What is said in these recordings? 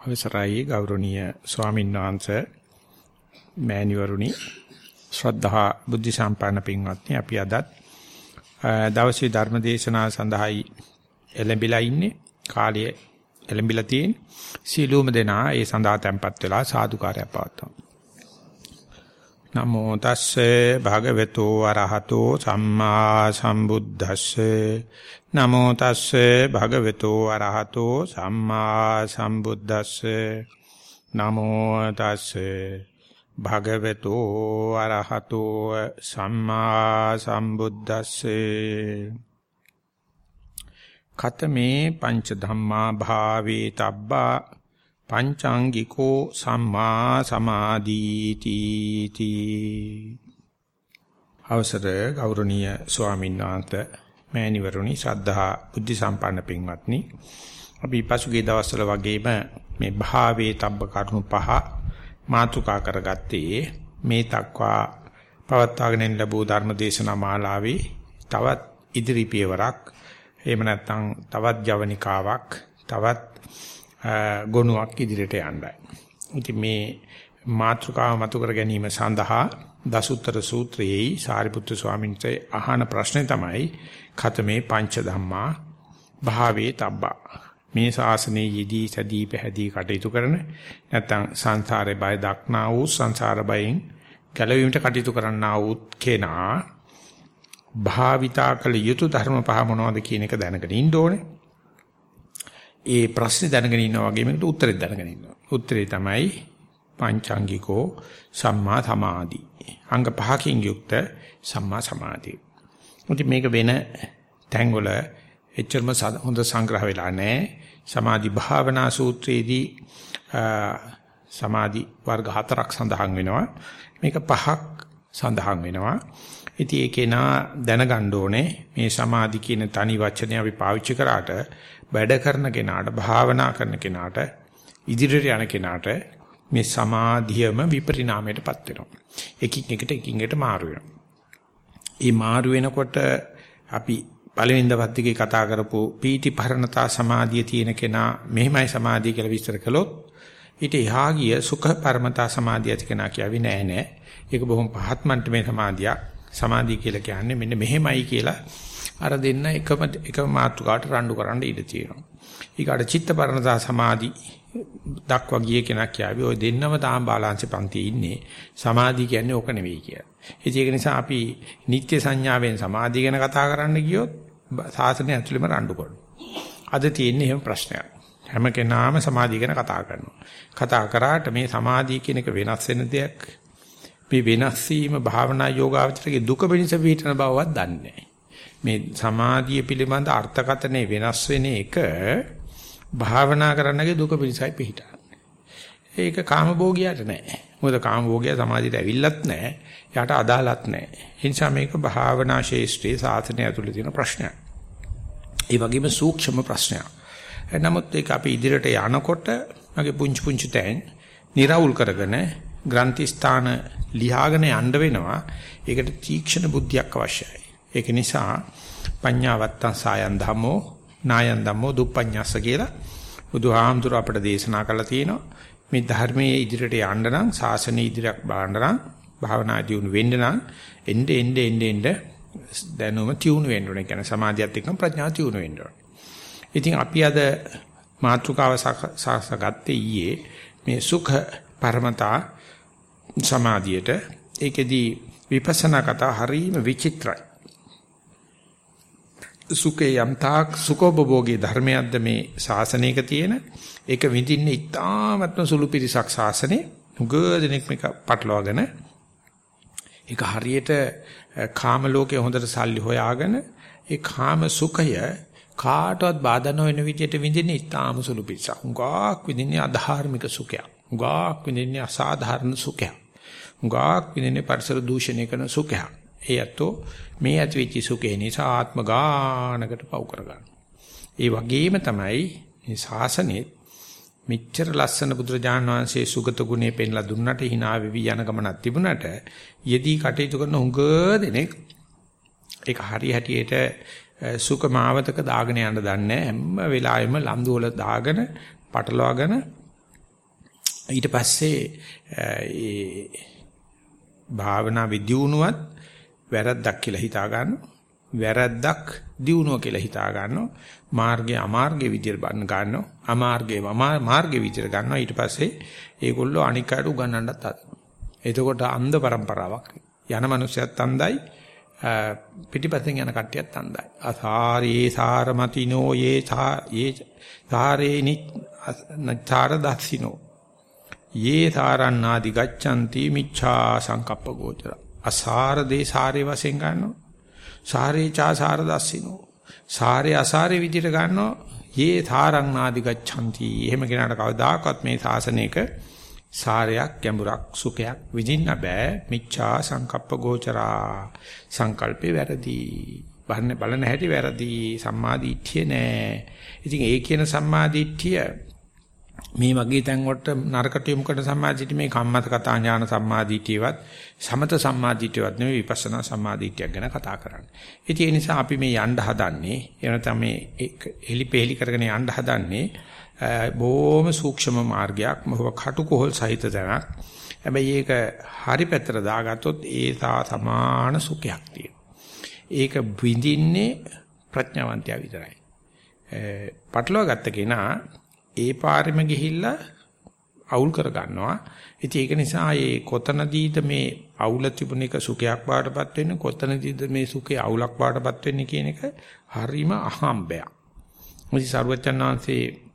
අවසරයි ගෞරවනීය ස්වාමීන් වහන්සේ මෑණිවරුනි. ශ්‍රද්ධා බුද්ධ සම්පන්න පින්වත්නි අපි අදත් දවසේ ධර්ම දේශනාව සඳහායි එළඹිලා ඉන්නේ. කාලය එළඹිලා තියෙන සීලූම දෙනා ඒ සඳහා tempත් වෙලා සාදුකාරය පවත්වමු. නමෝ තස්සේ භගවතු වරහතෝ සම්මා සම්බුද්දස්සේ. නමෝ තස්සේ භගවතු වරහතෝ සම්මා සම්බුද්දස්සේ. නමෝ තස්සේ භගවතු වරහතෝ සම්මා සම්බුද්දස්සේ. කතමේ පංච ධම්මා භාවේ තබ්බා පංචාංගිකෝ සම්මා සමාධීති. තී අවසර ගෞරවනීය ස්වාමීන් වහන්සේ මෑණිවරුනි ශ්‍රද්ධා බුද්ධ සම්පන්න පින්වත්නි. අපි පසුගිය දවස්වල වගේම මේ භාවයේ තබ්බ කරුණු පහ මාතුකා කරගත්තේ මේ තක්වා පවත්වාගෙන ලැබූ ධර්ම දේශනා මාලාවේ තවත් ඉදිරි පියවරක් එහෙම නැත්නම් තවත් ජවනිකාවක් තවත් ගොනුවක් ඉදිරියට යන්නයි. ඉතින් මේ මාතෘකාව මතු කර ගැනීම සඳහා දසුත්තර සූත්‍රයේ සාරිපුත්‍ර ස්වාමීන් වහන්සේ අහන ප්‍රශ්නේ තමයි ඛතමේ පංච ධම්මා භාවේ තබ්බා මේ ශාසනයේ යෙදී සදී පැහැදී කටයුතු කරන නැත්නම් සංසාරේ බය දක්නා වූ සංසාර බයෙන් ගැලවීමට කටයුතු කරන්නා වූ කෙනා භාවිතා කළ යුතු ධර්ම පහ මොනවද කියන එක දැනගෙන ඉන්න ඕනේ. ඒ ප්‍රශ්නේ දැනගෙන ඉන්නා වගේ මේකට උත්තරේ දැනගෙන ඉන්නවා. උත්තරේ තමයි පංචාංගිකෝ සම්මා සමාධි. අංග පහකින් යුක්ත සම්මා සමාධිය. මුති මේක වෙන තැන්වල එච්චරම හොඳ සංග්‍රහ වෙලා නැහැ. සමාධි භාවනා සූත්‍රයේදී සමාධි වර්ග හතරක් සඳහන් වෙනවා. මේක පහක් සඳහන් වෙනවා. ඉතින් ඒකේ නා දැනගන්න ඕනේ මේ සමාධි කියන තනි වචනේ අපි පාවිච්චි කරාට වැඩ කරන කෙනාට භාවනා කරන කෙනාට ඉදිරියට යන කෙනාට මේ සමාධියම විපරිණාමයටපත් වෙනවා. එකින් එකට එකින් එකට මාරු වෙනවා. ඒ මාරු වෙනකොට අපි පළවෙනි දවස් දෙකේ කතා කරපු පීටි පරණතා සමාධිය තියෙන කෙනා මෙහෙමයි සමාධිය කියලා විස්තර කළොත් ඊට එහා ගිය සුඛ පරමතා සමාධිය ඇති කෙනා කියවි නෑ නෑ. ඒක බොහොම පහත් මට්ටමේ සමාධියක්. සමාධිය කියලා කියන්නේ මෙන්න මෙහෙමයි කියලා අර දෙන්න එකම එකම මාතෘකාවට රණ්ඩු කරන්න ඉඩ තියෙනවා. ඊකට චිත්ත පරණතා සමාධි දක්වා ගිය කෙනා කියවි ඔය දෙන්නම තාම බාලාංශ පන්තියේ ඉන්නේ. සමාධිය කියන්නේ ඕක නෙවෙයි කියලා. ඒක නිසා අපි නිත්‍ය සංඥාවෙන් සමාධිය ගැන කතා කරන්න ගියොත් සාසනය ඇතුළෙම රණ්ඩු කරනවා. අද තියෙන්නේ එහෙම ප්‍රශ්නයක්. හැම කෙනාම සමාධිය ගැන කතා කරනවා. කතා කරාට මේ සමාධිය කියන එක වෙනස් වෙන දෙයක්. මේ වෙනස් වීම භාවනා යෝගාවචරයේ දුක පිණිස පිටන බවවත් දන්නේ මේ සමාධිය පිළිබඳ අර්ථකතනේ වෙනස් වෙන එක භාවනා කරන්නගේ දුක පිණිසයි පිටන්නේ. ඒක කාමභෝගියට නෑ. මොකද කාමභෝගිය සමාධියට ඇවිල්ලත් නෑ. යාට අදාළත් නැහැ. ඒ නිසා මේක භාවනා ශේෂ්ත්‍රයේ සාසනය ඇතුළේ තියෙන ප්‍රශ්නයක්. ඒ වගේම සූක්ෂම ප්‍රශ්නයක්. නමුත් ඒක අපි ඉදිරියට යනකොට මගේ පුංචි පුංචි තැන් निराවුල් කරගෙන ග්‍රන්ථි ස්ථාන ලියාගෙන යන්න වෙනවා. ඒකට තීක්ෂණ බුද්ධියක් අවශ්‍යයි. ඒක නිසා පඤ්ඤාවත්තං සායන් ධම්මෝ නායන් ධම්මෝ දුප්පඤ්ඤස්ස කියලා බුදුහාමුදුර අපට දේශනා කළා තියෙනවා. මේ ධර්මයේ ඉදිරියට යන්න නම් ශාසනය ඉදිරියක් බලන්න නම් භාවනා දියුණු වෙන්න නම් එnde එnde එnde එnde දැනුම තියුණු වෙන්න ඕනේ. කියන්නේ සමාධියත් එක්කම ප්‍රඥාව තියුණු වෙන්න ඕනේ. ඉතින් අපි අද මාතෘකාව සාකච්ඡාගත්තේ ඊයේ මේ සුඛ පරමතා සමාධියට. ඒකෙදි විපස්සනා කතා හරීම විචිත්‍රයි. සුඛේ යම්තාක් සුඛෝපභෝගී ධර්මයක්ද මේ ශාසනයක තියෙන. ඒක විඳින්නේ ඉතාමත්ම සුළු පිරිසක් ශාසනේ උගදෙනෙක් මේක පටලවාගෙන ඒක හරියට කාම ලෝකයේ හොඳට සල්ලි හොයාගෙන ඒ කාම සුඛය කාටවත් බාධා නොවන විදිහට විඳින්නේ ඉතාම සුළු පිටසක්. උගාක් විඳින්නේ අධාර්මික සුඛයක්. උගාක් විඳින්නේ අසාධාරණ සුඛයක්. උගාක් විඳින්නේ පරිසර දූෂණය කරන සුඛයක්. ඒ ඇත්තෝ මේ ඇතිවෙච්ච සුඛේ නිසා ආත්ම ගානකට පව කරගන්න. ඒ වගේම තමයි මේ ශාසනයේ මෙච්චර ලස්සන බුදුරජාණන් වහන්සේ සුගත ගුණේ පෙන්ලා දුන්නට hina වෙවි යන ගමනක් තිබුණට යෙදී කටයුතු කරන හුඟ දෙනෙක් ඒක හරි හැටියට සුඛමාවතක දාගෙන යන්න දන්නේ හැම වෙලාවෙම ලම්දු වල දාගෙන පටලවාගෙන ඊට පස්සේ ඒ භාවනා විද්‍යුණුවත් වැරද්දක් කියලා හිතා ගන්නවා. වැරද්දක් දියුණුව කියලා හිතා ගන්නවා. මාර්ගය අමාර්ගය විදියට බන්න ගන්නවා. අමාර්ගය මාර්ගය විදියට ගන්නවා. ඊට පස්සේ ඒගොල්ලෝ අනිකාට උගන්වන්නත් හදනවා. එතකොට අන්ධ પરම්පරාවක්. යන මනුස්සයත් අන්ධයි. පිටිපස්සෙන් යන කට්ටියත් අන්ධයි. අසාරේ සාරමතිනෝ යේ යේ සාරේ නිචාර දස්සිනෝ. යේ සාරණාදි ගච්ඡanti මිච්ඡා සංකප්ප ගෝචර. අසාර දේ සාරේ වශයෙන් ගන්නවා. සාරේ චා සාර දස්සිනෝ. සාරේ අසාරේ විදිහට ගන්නවා. යේ තාරණාදි ගච්ඡanti. එහෙම කෙනාට කවදාකවත් මේ ශාසනයක සාරයක් ගැඹුරක් සුඛයක් විඳින්න බෑ. මිච්ඡා සංකප්ප ගෝචරා. සංකල්පේ වැරදි. බලන්න බලන හැටි වැරදි. සම්මාදිට්ඨිය නෑ. ඉතින් ඒ කියන සම්මාදිට්ඨිය මේ වගේ තැන් වලට නරකට යොමු කරන සම්මාදිටිය මේ කම්මත කතා ඥාන සම්මාදිටියවත් සමත සම්මාදිටියවත් නෙවෙයි විපස්සනා සම්මාදිටියක් ගැන කතා කරන්නේ. ඉතින් ඒ නිසා අපි මේ යන්න හදන්නේ එන තමයි එලිපෙලි කරගෙන යන්න හදන්නේ බොහොම සූක්ෂම මාර්ගයක් මොහොව කටුකොහල් සහිත තැනක්. හැබැයි ඒක හරි පැත්තට දාගත්තොත් ඒ සා සමාන සුඛයක් තියෙනවා. ඒක විඳින්නේ ප්‍රඥාවන්තයා විතරයි. පටලවා ගත්ත කෙනා ඒ පාරෙම ගිහිල්ලා අවුල් කර ගන්නවා. ඉතින් ඒක නිසා මේ කොතනදීද මේ අවුල තිබුණ එක සුඛයක් බාටපත් වෙන්නේ කොතනදීද මේ සුඛේ අවුලක් බාටපත් වෙන්නේ කියන එක හරිම අහම්බයක්. මොකද සර්වචන්නාංශේ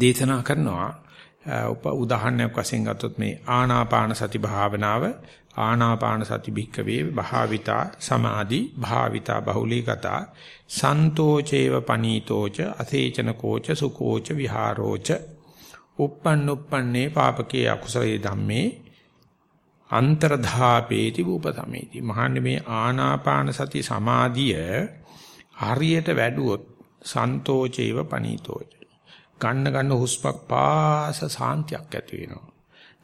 දේශනා කරනවා. උප උදාහරණයක් වශයෙන් ගත්තොත් මේ ආනාපාන සති භාවනාව ආනාපාන සති භික්කවේ භාවිතා සමාධි භාවිතා බහුලීගතා සන්තෝචේව පනීතෝච අසේචන කෝච සුකෝච විහාරෝච. uppannuppanne පාපකේ අකුසලේ ධම්මේ අන්තරධාපේති භූපතමේති මහන්නේ මේ ආනාපාන සති සමාධිය හරියට වැඩුවොත් සන්තෝචේව පනීතෝච. ගන්න ගන්න හුස්මක් පාස සාන්තියක් ඇති වෙනවා.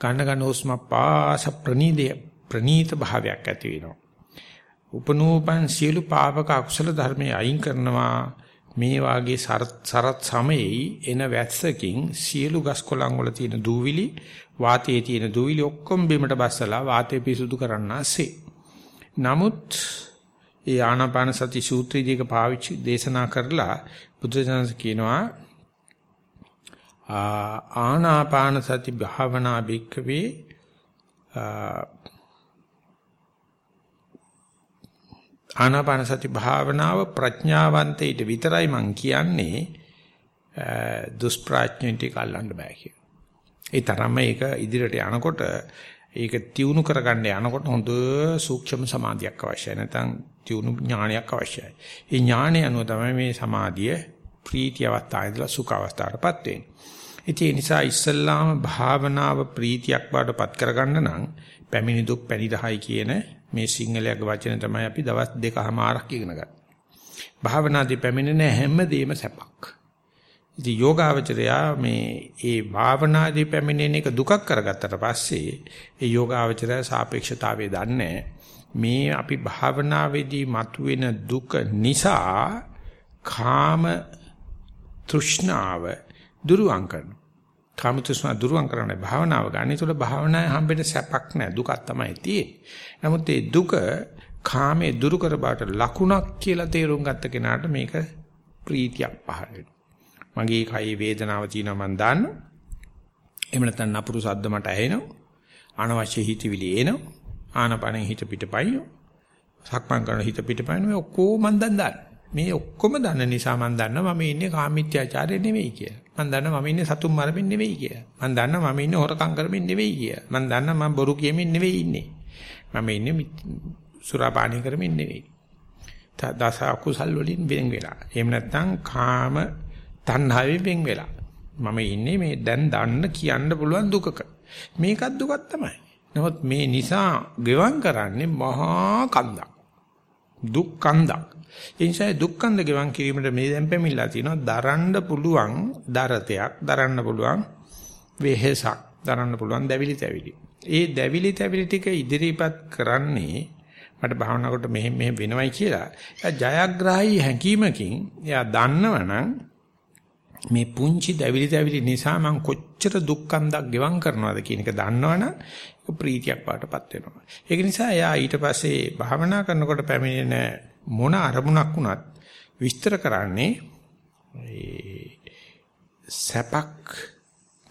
ගන්න ගන්න හුස්මක් පාස ප්‍රනීදය ප්‍රනීත භාවයක් ඇති වෙනවා. උපනෝපන් සියලු පාපක අකුසල ධර්මයේ අයින් කරනවා. මේ වාගේ සරත් සමයේ එන වැස්සකින් සියලු ගස් කොළන් වල තියෙන දූවිලි වාතයේ තියෙන දූවිලි ඔක්කොම බිමට බස්සලා වාතය පිසුදු කරන්නාසේ. නමුත් ඒ ආනාපාන සති සූත්‍රයේදීක පාවිච්චි දේශනා කරලා බුදුසසුන කියනවා ආනාපාන සති භාවනා භික්කවේ ආනාපාන සති භාවනාව ප්‍රඥාවන්තයිට විතරයි මං කියන්නේ දුෂ්ප්‍රඥයින්ට කල්ලන්න බෑ කියලා. ඒ තරම්ම ඒක ඉදිරියට යනකොට ඒක තියුණු කරගන්න යනකොට හොඳ සූක්ෂම සමාධියක් අවශ්‍යයි. නැත්නම් තියුණු ඥානයක් අවශ්‍යයි. ඒ ඥානය අනුව තමයි මේ සමාධිය ප්‍රීති අවස්ථාවේ ඉඳලා සුඛ අවස්ථාවටපත් වෙන්නේ. ඉතින් ඒ නිසා ඉස්සල්ලාම භාවනාව ප්‍රීතියක් බාටපත් කරගන්න නම් පැමිණි දුක් පැනිරහයි කියන මේ සිංහලයක වචන තමයි අපි දවස් දෙකමාරක් ඉගෙන ගන්න. භාවනාදී පැමිණෙන හැමදේම සැපක්. ඉතින් යෝගාවචරයා මේ ඒ භාවනාදී පැමිණෙන එක දුකක් කරගත්තට පස්සේ ඒ යෝගාවචරය සාපේක්ෂතාවය දන්නේ මේ අපි භාවනාවේදී මතුවෙන දුක නිසා කාම තෘෂ්ණාව දුරුවන් කරනවා. කාම තෘෂ්ණා දුරුවන් කරන්න භාවනාව ගන්න. ඒතකොට භාවනාවේ හම්බෙන්න සැපක් නැහැ දුකක් තමයි තියෙන්නේ. නමුත් ඒ දුක කාමයේ දුරු කර බාට ලකුණක් කියලා තේරුම් ගත්ත කෙනාට මේක ප්‍රීතියක් පහළ වෙනවා. මගේ කයේ වේදනාව තියෙනවා මම දන්නවා. එහෙම නැත්නම් නපුරු සද්ද මට ඇහෙනවා. අනවශ්‍ය හිතවිලි එනවා. ආනපනෙන් හිත පිටපයින්. සක්මන් කරන හිත පිටපයින් මේ ඔක්කොම මම දැන් දන්නවා. මේ ඔක්කොම දන්න නිසා මම දන්නවා මම ඉන්නේ කාමීත්‍යාචාරය නෙවෙයි කියලා. මම දන්නවා මම ඉන්නේ සතුන් මරමින් නෙවෙයි කියලා. මම දන්නවා මම ඉන්නේ හොරකම් කරමින් නෙවෙයි කියලා. මම දන්නවා මම බොරු කියමින් නෙවෙයි ඉන්නේ. මම ඉන්නේ සුරාපානය කරමින් නෙවෙයි. දස අකුසල් වලින් වෙන් වෙලා. එහෙම නැත්නම් කාම තණ්හාවෙන් වෙන් වෙලා. මම ඉන්නේ මේ දැන් දන්න කියන්න පුළුවන් දුකක. මේකත් දුකක් තමයි. නමුත් මේ නිසා ගෙවම් කරන්නේ මහා කන්දක්. දුක් කන්දක්. ඒ නිසා දුක්ඛන්ද ගෙවන් කිරීමට මේ දැන් පැමිණලා තිනවා දරන්න පුළුවන් දරතයක් දරන්න පුළුවන් වෙහෙසක් දරන්න පුළුවන් දැවිලි තැවිලි. ඒ දැවිලි තැවිලි ටික ඉදිරිපත් කරන්නේ මට භාවනා කොට මෙහෙම මෙහෙම වෙනවයි කියලා. එයා ජයග්‍රාහී හැඟීමකින් එයා දන්නවනම් මේ පුංචි දැවිලි දැවිලි නිසා මම කොච්චර දුක්ඛන්දක් ගෙවම් කරනවද කියන එක දන්නවනම් ඒක ප්‍රීතියක් වාටපත් වෙනවා. ඒක නිසා එයා ඊට පස්සේ භාවනා කරනකොට පැමිණෙන මොන අරමුණක් වුණත් විස්තර කරන්නේ සැපක්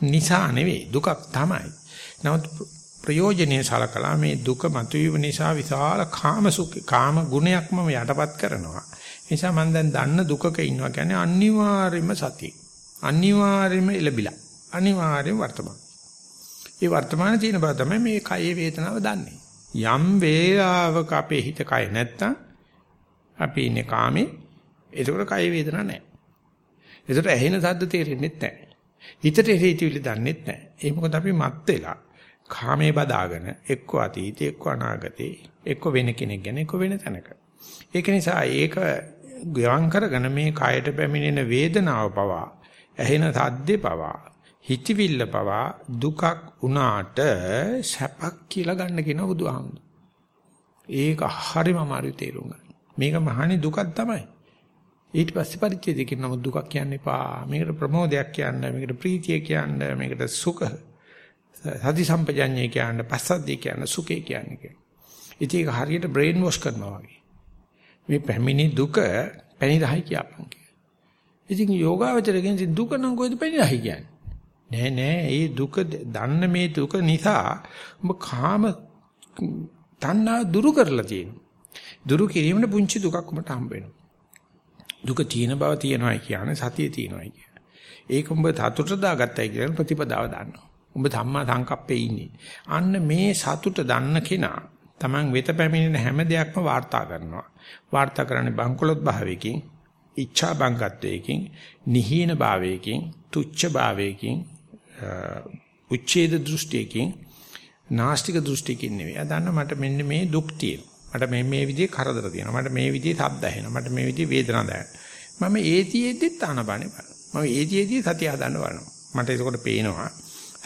නිසා නෙවෙයි දුකක් තමයි. නමුත් ප්‍රයෝජනේ සලකලා මේ දුක මතුවීම නිසා විශාල කාම සුඛ කාම ගුණයක්ම යටපත් කරනවා. නිසා මම දැන් දන්න දුකක ඉන්නවා කියන්නේ අනිවාර්යයෙන්ම සතිය. අනිවාර්යයෙන්ම ඉලබිලා. අනිවාර්යයෙන් වර්තමාන. ඒ වර්තමානයේ තියෙන බව තමයි මේ කයේ වේදනාව දන්නේ. යම් වේලාවක අපේ හිත කය නැත්තම් අපි ඉන්නේ කාමේ. ඒකට කය වේදනා නැහැ. ඒකට ඇහෙන සද්ද තේරෙන්නේ නැහැ. හිතට හේතුවිලි දන්නේ නැහැ. ඒ මොකද අපි මත් වෙලා කාමයේ බදාගෙන එක්ක අතීතේ එක්ක අනාගතේ එක්ක වෙන කෙනෙක් ගැන එක්ක වෙන තැනක. ඒක නිසා ඒක ගවන් කරගෙන මේ කයට පැමිණෙන වේදනාව පවා ඇහෙන සද්දේ පවා හිතවිල්ල පවා දුකක් උනාට සැපක් කියලා ගන්න කියන බුදුහාමුදුරු. ඒක හරිම අමාරු තේරුම් ගන්න. මේක මහානි දුකක් තමයි. ඊට පස්සේ පරිච්ඡේදය කියන නමුත් දුකක් කියන්න එපා. මේකට ප්‍රමෝදයක් කියන්න, මේකට ප්‍රීතිය කියන්න, මේකට සුඛ සති සම්පජඤ්ඤය කියන්න, පස්සද්ධිය කියන්න, සුඛය කියන්න කියන. ඉතින් ඒක හරියට බ්‍රේන් වොෂ් කරනවා වගේ. මේ පැමිණි දුක පැණිරහයි කියපන් කිය. ඉතින් යෝගාවචරයෙන් දුක නම් කොහෙද පැණිරහයි කියන්නේ? නෑ නෑ ඒ දුක දන්න මේ දුක නිසා ඔබ කාම තණ්හා දුරු කරලා තියෙනවා. දුරු කිරීමන පුංචි දුකක් ඔබට හම්බ වෙනවා. දුක තියෙන බව තියෙනවා කියන්නේ සතිය තියෙනවා කියන්නේ. ඒක ඔබ සතුට දාගත්තයි කියන ප්‍රතිපදාව දන්නවා. ඔබ ධම්මා සංකප්පේ ඉන්නේ. අන්න මේ සතුට දන්න කෙනා Taman වෙත පැමිණෙන හැම දෙයක්ම වාර්තා කරනවා. වාර්තා කරන්නේ බංකොලොත් භාවයකින්, ඉච්ඡා බංගත්වයකින්, නිහීන භාවයකින්, තුච්ඡ භාවයකින්, උච්ඡේද දෘෂ්ටියකින්, නාස්තික දෘෂ්ටියකින් නෙවෙයි. අදන්න මට මෙන්න මේ දුක් තියෙනවා. මට මේ මේ විදිහේ කරදර තියෙනවා. මට මේ විදිහේ ශබ්ද ඇහෙනවා. මට මේ විදිහේ වේදනා දැනෙනවා. මම ඒතියෙද්දි තානබානේ බලනවා. මම ඒතියෙද්දි සතිය හදන්න බලනවා. මට ඒකකොට පේනවා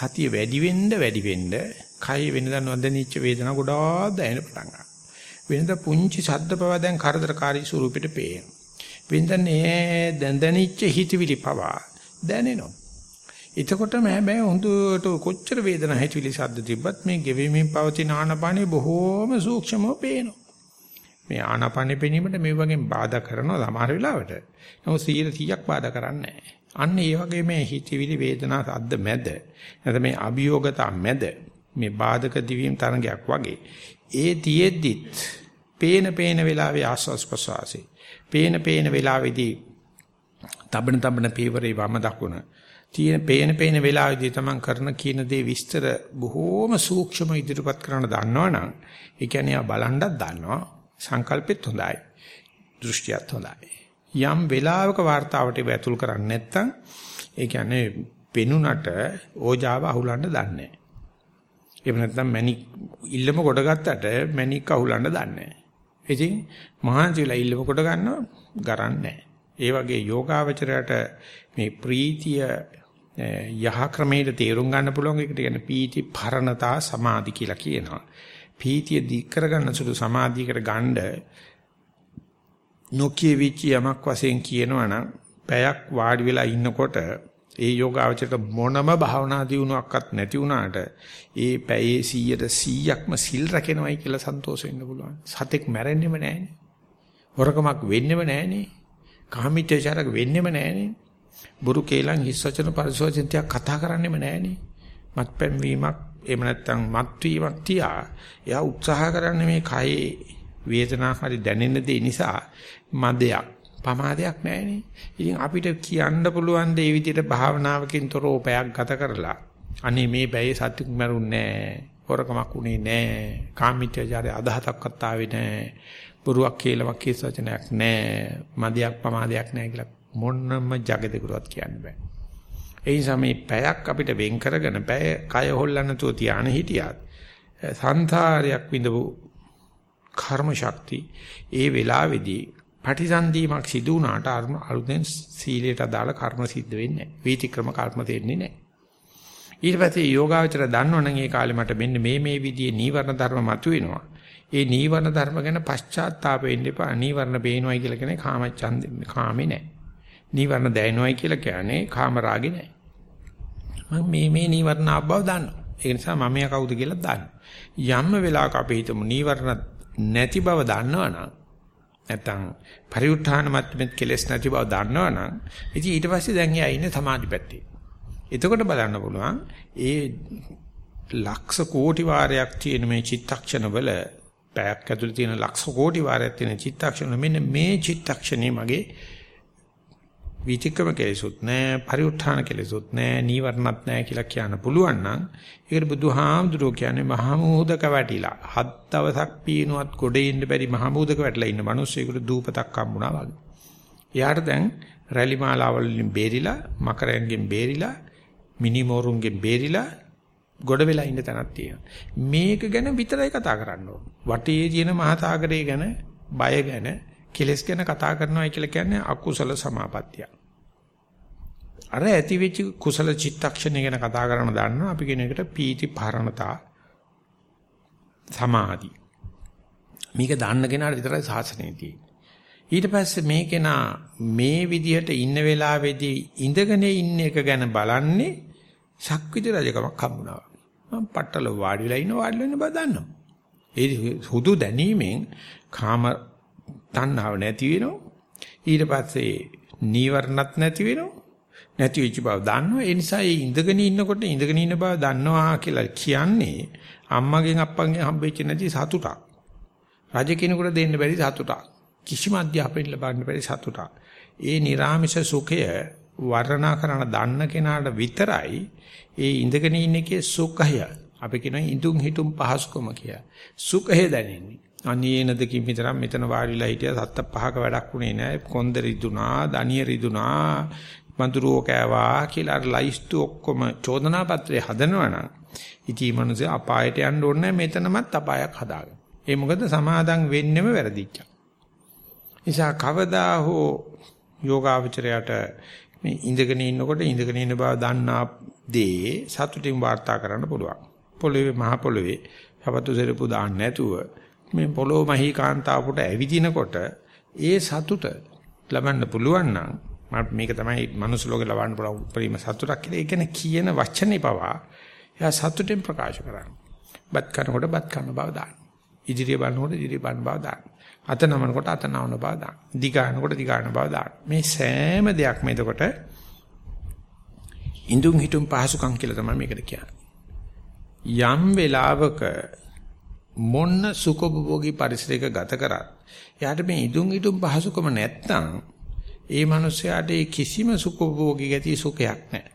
සතිය වැඩි වෙන්න වැඩි වෙන්න කය වෙනදා නොදැනිච්ච වේදනා ගොඩාක් දැනෙන්න පටන් ගන්නවා. වෙනදා පුංචි ශබ්ද පව දැන් කරදරකාරී ස්වරූපෙට පේනවා. වෙනදා නේ දැන් දැනිච්ච හිතවිලි පව දැනෙනවා. එතකොටම හැබැයි හොඳට කොච්චර වේදනා හිතවිලි ශබ්ද තිබ්බත් මේ ගෙවෙමින් පවතින ආනපානෙ බොහෝම සූක්ෂමව පේනවා. මේ ආනාපානෙ පෙනීමට මේ වගේ බාධා කරනවා සමහර වෙලාවට. නමුත් 100ක් බාධා කරන්නේ නැහැ. අන්න ඒ වගේ මේ හිතවිලි වේදනා සද්ද මැද නැත්නම් මේ අභියෝගතා මැද මේ බාධක දිවීම් තරංගයක් වගේ ඒ තියෙද්දිත් පේන පේන වෙලාවේ ආස්වාස් ප්‍රසවාසී පේන පේන වෙලාවේදී තබන තබන පීවරේ වම දකුණ තියෙන පේන පේන වෙලාවේදී තමන් කරන කියන දේ විස්තර බොහෝම සූක්ෂම ඉදිරිපත් කරන්න දන්නවනම් ඒ කියන්නේ ආ බලන්නත් දන්නවා සංකල්පෙත් හොඳයි. දෘෂ්ටියත් හොඳයි. යම් වෙලාවක වார்த்தාවට වැතුල් කරන්නේ නැත්නම් ඒ කියන්නේ පෙනුනට ඕජාව අහුලන්න දන්නේ නැහැ. එහෙම නැත්නම් මැණික් ඉල්ලම කොට ගත්තට මැණික් අහුලන්න දන්නේ නැහැ. ඉතින් මහන්සිලා ඉල්ලම කොට ගන්නව ගරන්නේ ඒ වගේ යෝගාවචරයට මේ ප්‍රීතිය යහ ක්‍රමයේ තේරුම් ගන්න පුළුවන් එකට කියන්නේ පීති පරණතා සමාධි කියලා කියනවා. පීතිය දික් කරගන්න සුළු සමාධියකට ගන්න නොකිය විච යමක් වශයෙන් කියනවනම් පැයක් වාඩි වෙලා ඉන්නකොට ඒ යෝගාවචරයට මොනම භාවනා දියුණුවක්වත් නැති වුණාට ඒ පැයේ 100%ක්ම සිල් රැකෙනවයි කියලා සන්තෝෂ වෙන්න පුළුවන්. සතෙක් මැරෙන්නෙම නැහනේ. වරකමක් වෙන්නෙම නැහනේ. කාමීත්‍යචාරක වෙන්නෙම නැහනේ. බුරු කේලම් හිස් වචන පරිසෝචන තියා කතා කරන්නෙම නැහනේ. මත්පැන් වීමක් එහෙම නැත්නම් මත් වීමක් තියා එයා උත්සාහ කරන්නේ මේ කයේ වේදනාව හරි දැනෙන දේ නිසා මදයක් පමාදයක් නැහැනේ. ඉතින් අපිට කියන්න පුළුවන් දේ විදිහට භාවනාවකින් තොරව පැයක් ගත කරලා අනේ මේ බැයේ සත්‍යක් මරුන්නේ නැහැ. හොරකමක් උනේ නැහැ. කාමීත්‍යජාරය අදහසක්වත් ආවේ නැහැ. බොරුවක් කියලාවක් කිස් වචනයක් නැහැ. මදයක් පමාදයක් නැහැ කියලා මොන්නම జగදෙකුවත් කියන්න බෑ. ඒ නිසා මේ පැයක් අපිට වෙන් කරගෙන පැය කය හොල්ලන්න තුව තියාන හිටියත් සංසාරයක් විඳපු කර්ම ශක්තිය ඒ වෙලාවේදී පටිසන්ධීමක් සිදු වුණාට අලුතෙන් සීලයට අදාළ කර්ම සිද්ධ වෙන්නේ නැහැ. වීතික්‍රම කර්ම තෙන්නේ නැහැ. ඊට පස්සේ යෝගාවචර දන්නවනම් ඒ කාලේ මට මෙන්න මේ මේ විදිහේ නීවරණ ධර්ම මතුවෙනවා. ඒ නීවරණ ධර්ම ගැන පශ්චාත්තාප වෙන්න එපා. නීවරණ පේනවයි කියලා කියන්නේ කාමච්ඡන්ද කාමේ නැහැ. නීවරණ දැනෙනවයි කියලා කියන්නේ කාම රාගේ නෑ. මම මේ මේ නීවරණ ආව බව දන්නවා. ඒ නිසා මම යා කවුද කියලා දන්නවා. යම්ම වෙලාවක අපි හිතමු නීවරණ නැති බව දන්නවනම් නැත්තම් පරිඋත් ทาน මත්මෙත් කෙලස් නැති බව දන්නවනම් ඉතින් ඊට පස්සේ දැන් එයා ඉන්නේ සමාධි පැත්තේ. එතකොට බලන්න පුළුවන් ඒ ලක්ෂ කෝටි වාරයක් තියෙන මේ චිත්තක්ෂණ වල පැයක් ඇතුළේ තියෙන ලක්ෂ කෝටි වාරයක් තියෙන චිත්තක්ෂණ මෙන්න මේ චිත්තක්ෂණේ මගේ විචිකම කෙලෙසුත් නැහැ පරිඋත්ථාන කෙලෙසුත් නැහැ නීවරණත් නැහැ කියලා කියන්න පුළුවන් නම් ඒකට බුදුහාමුදුරුවෝ කියන්නේ මහමෝදක වැටිලා හත් දවසක් පීනුවත් ගොඩේ ඉන්න බැරි මහමෝදක වැටලා ඉන්න මිනිස්සුෙකුට දූපතක් හම්බුණා වගේ. එයාට දැන් රැලි මාලාවල් වලින් බේරිලා මකරයන්ගෙන් බේරිලා මිනිමෝරුන්ගෙන් බේරිලා ගොඩ වෙලා ඉන්න තැනක් තියෙනවා. මේක ගැන විතරයි කතා කරන්න ඕන. වටේ තියෙන මහසાગරය ගැන, බය ගැන, කෙලස් ගැන කතා කරනවා කියලා කියන්නේ අකුසල සමාපත්තිය. අර ඇති වෙච්ච කුසල චිත්තක්ෂණය ගැන කතා කරන දන්නවා අපි කියන එකට පීති පරණතා සමාධි. මේක දන්න කෙනාට විතරයි සාසනය තියෙන්නේ. ඊට පස්සේ මේකේන මේ විදිහට ඉන්න වෙලාවේදී ඉඳගෙන ඉන්න එක ගැන බලන්නේ ශක්විති රජකමක් හම්බුණා. මම පట్టල වාඩි වෙලා ඉන්න වාඩි වෙන්න බව දන්නවා. ඒ හුදු දැනීමෙන් කාම තණ්හාව නැති වෙනවා. ඊට පස්සේ නීවරණත් නැති වෙනවා. නැති වෙච්ච බව දන්නවා. ඒ නිසා ඒ ඉඳගෙන ඉන්නකොට ඉඳගෙන ඉන්න බව දන්නවා කියලා කියන්නේ අම්මගෙන් අප්පගෙන් හම්බෙච්ච නැති සතුටක්. රජ කෙනෙකුට දෙන්න බැරි සතුටක්. කිසිම අධ්‍යාපනයක් ලබන්න බැරි සතුටක්. ඒ නිර්ාමිෂ සුඛය වර්ණනා කරන දන්න කෙනාට විතරයි ඒ ඉඳගෙන ඉන්න එකේ සුඛය අපි කියනවා ඉඳුන් හිටුම් පහසුකම කියලා. සුඛය දැනෙන්නේ. අනේනද කිමිතරම් මෙතන වාඩිලා හිටියා සත්ත පහක වැඩක් උනේ නැහැ. කොන්ද රිදුනා, දණිය රිදුනා, මඳුරෝ කෑවා කියලා අර ලයිස්තු ඔක්කොම චෝදනා පත්‍රය හදනවනම් ඉතී මනුස්සය අපායට යන්න ඕනේ මෙතනමත් අපායක් හදාගන්න. ඒ මොකද සමාදම් වෙන්නෙම වැරදිච්චා. නිසා කවදා හෝ යෝගාවචරයට මේ ඉඳගෙන ඉන්නකොට ඉඳගෙන ඉන්න බව දන්නා දේ සතුටින් වාර්තා කරන්න පුළුවන්. පොළවේ මහ පොළවේ සවතු සෙරපු දාන්න නැතුව මේ පොළොව මහී කාන්තාවකට ඇවිදිනකොට ඒ සතුට ලබන්න පුළුවන් නම් මම මේක තමයි මනුස්ස ලෝකේ ලබන්න පුළුවන් උපරිම සතුටක් කියලා. ඒ කියන්නේ කියන වචනේ පවා එයා සතුටෙන් ප්‍රකාශ කරනවා. බත් කනකොට බත් කන බව දාන්න. ඉදිරිය බලනකොට ඉදිරිය බලන බව දාන්න. අත නමනකොට අත නමන බව දාන්න. දිගානකොට දිගාන බව දාන්න. මේ සෑම දෙයක්ම එතකොට ඉඳුන් හිටුම් පහසුකම් කියලා තමයි මේකට කියන්නේ. යම් වෙලාවක මොන්න සුඛභෝගී පරිසරයක ගත කරත් එයාට මේ ඉදුන් ඉදුන් පහසුකම නැත්තම් ඒ මනුස්සයාට කිසිම සුඛභෝගී ගති සුඛයක් නැහැ.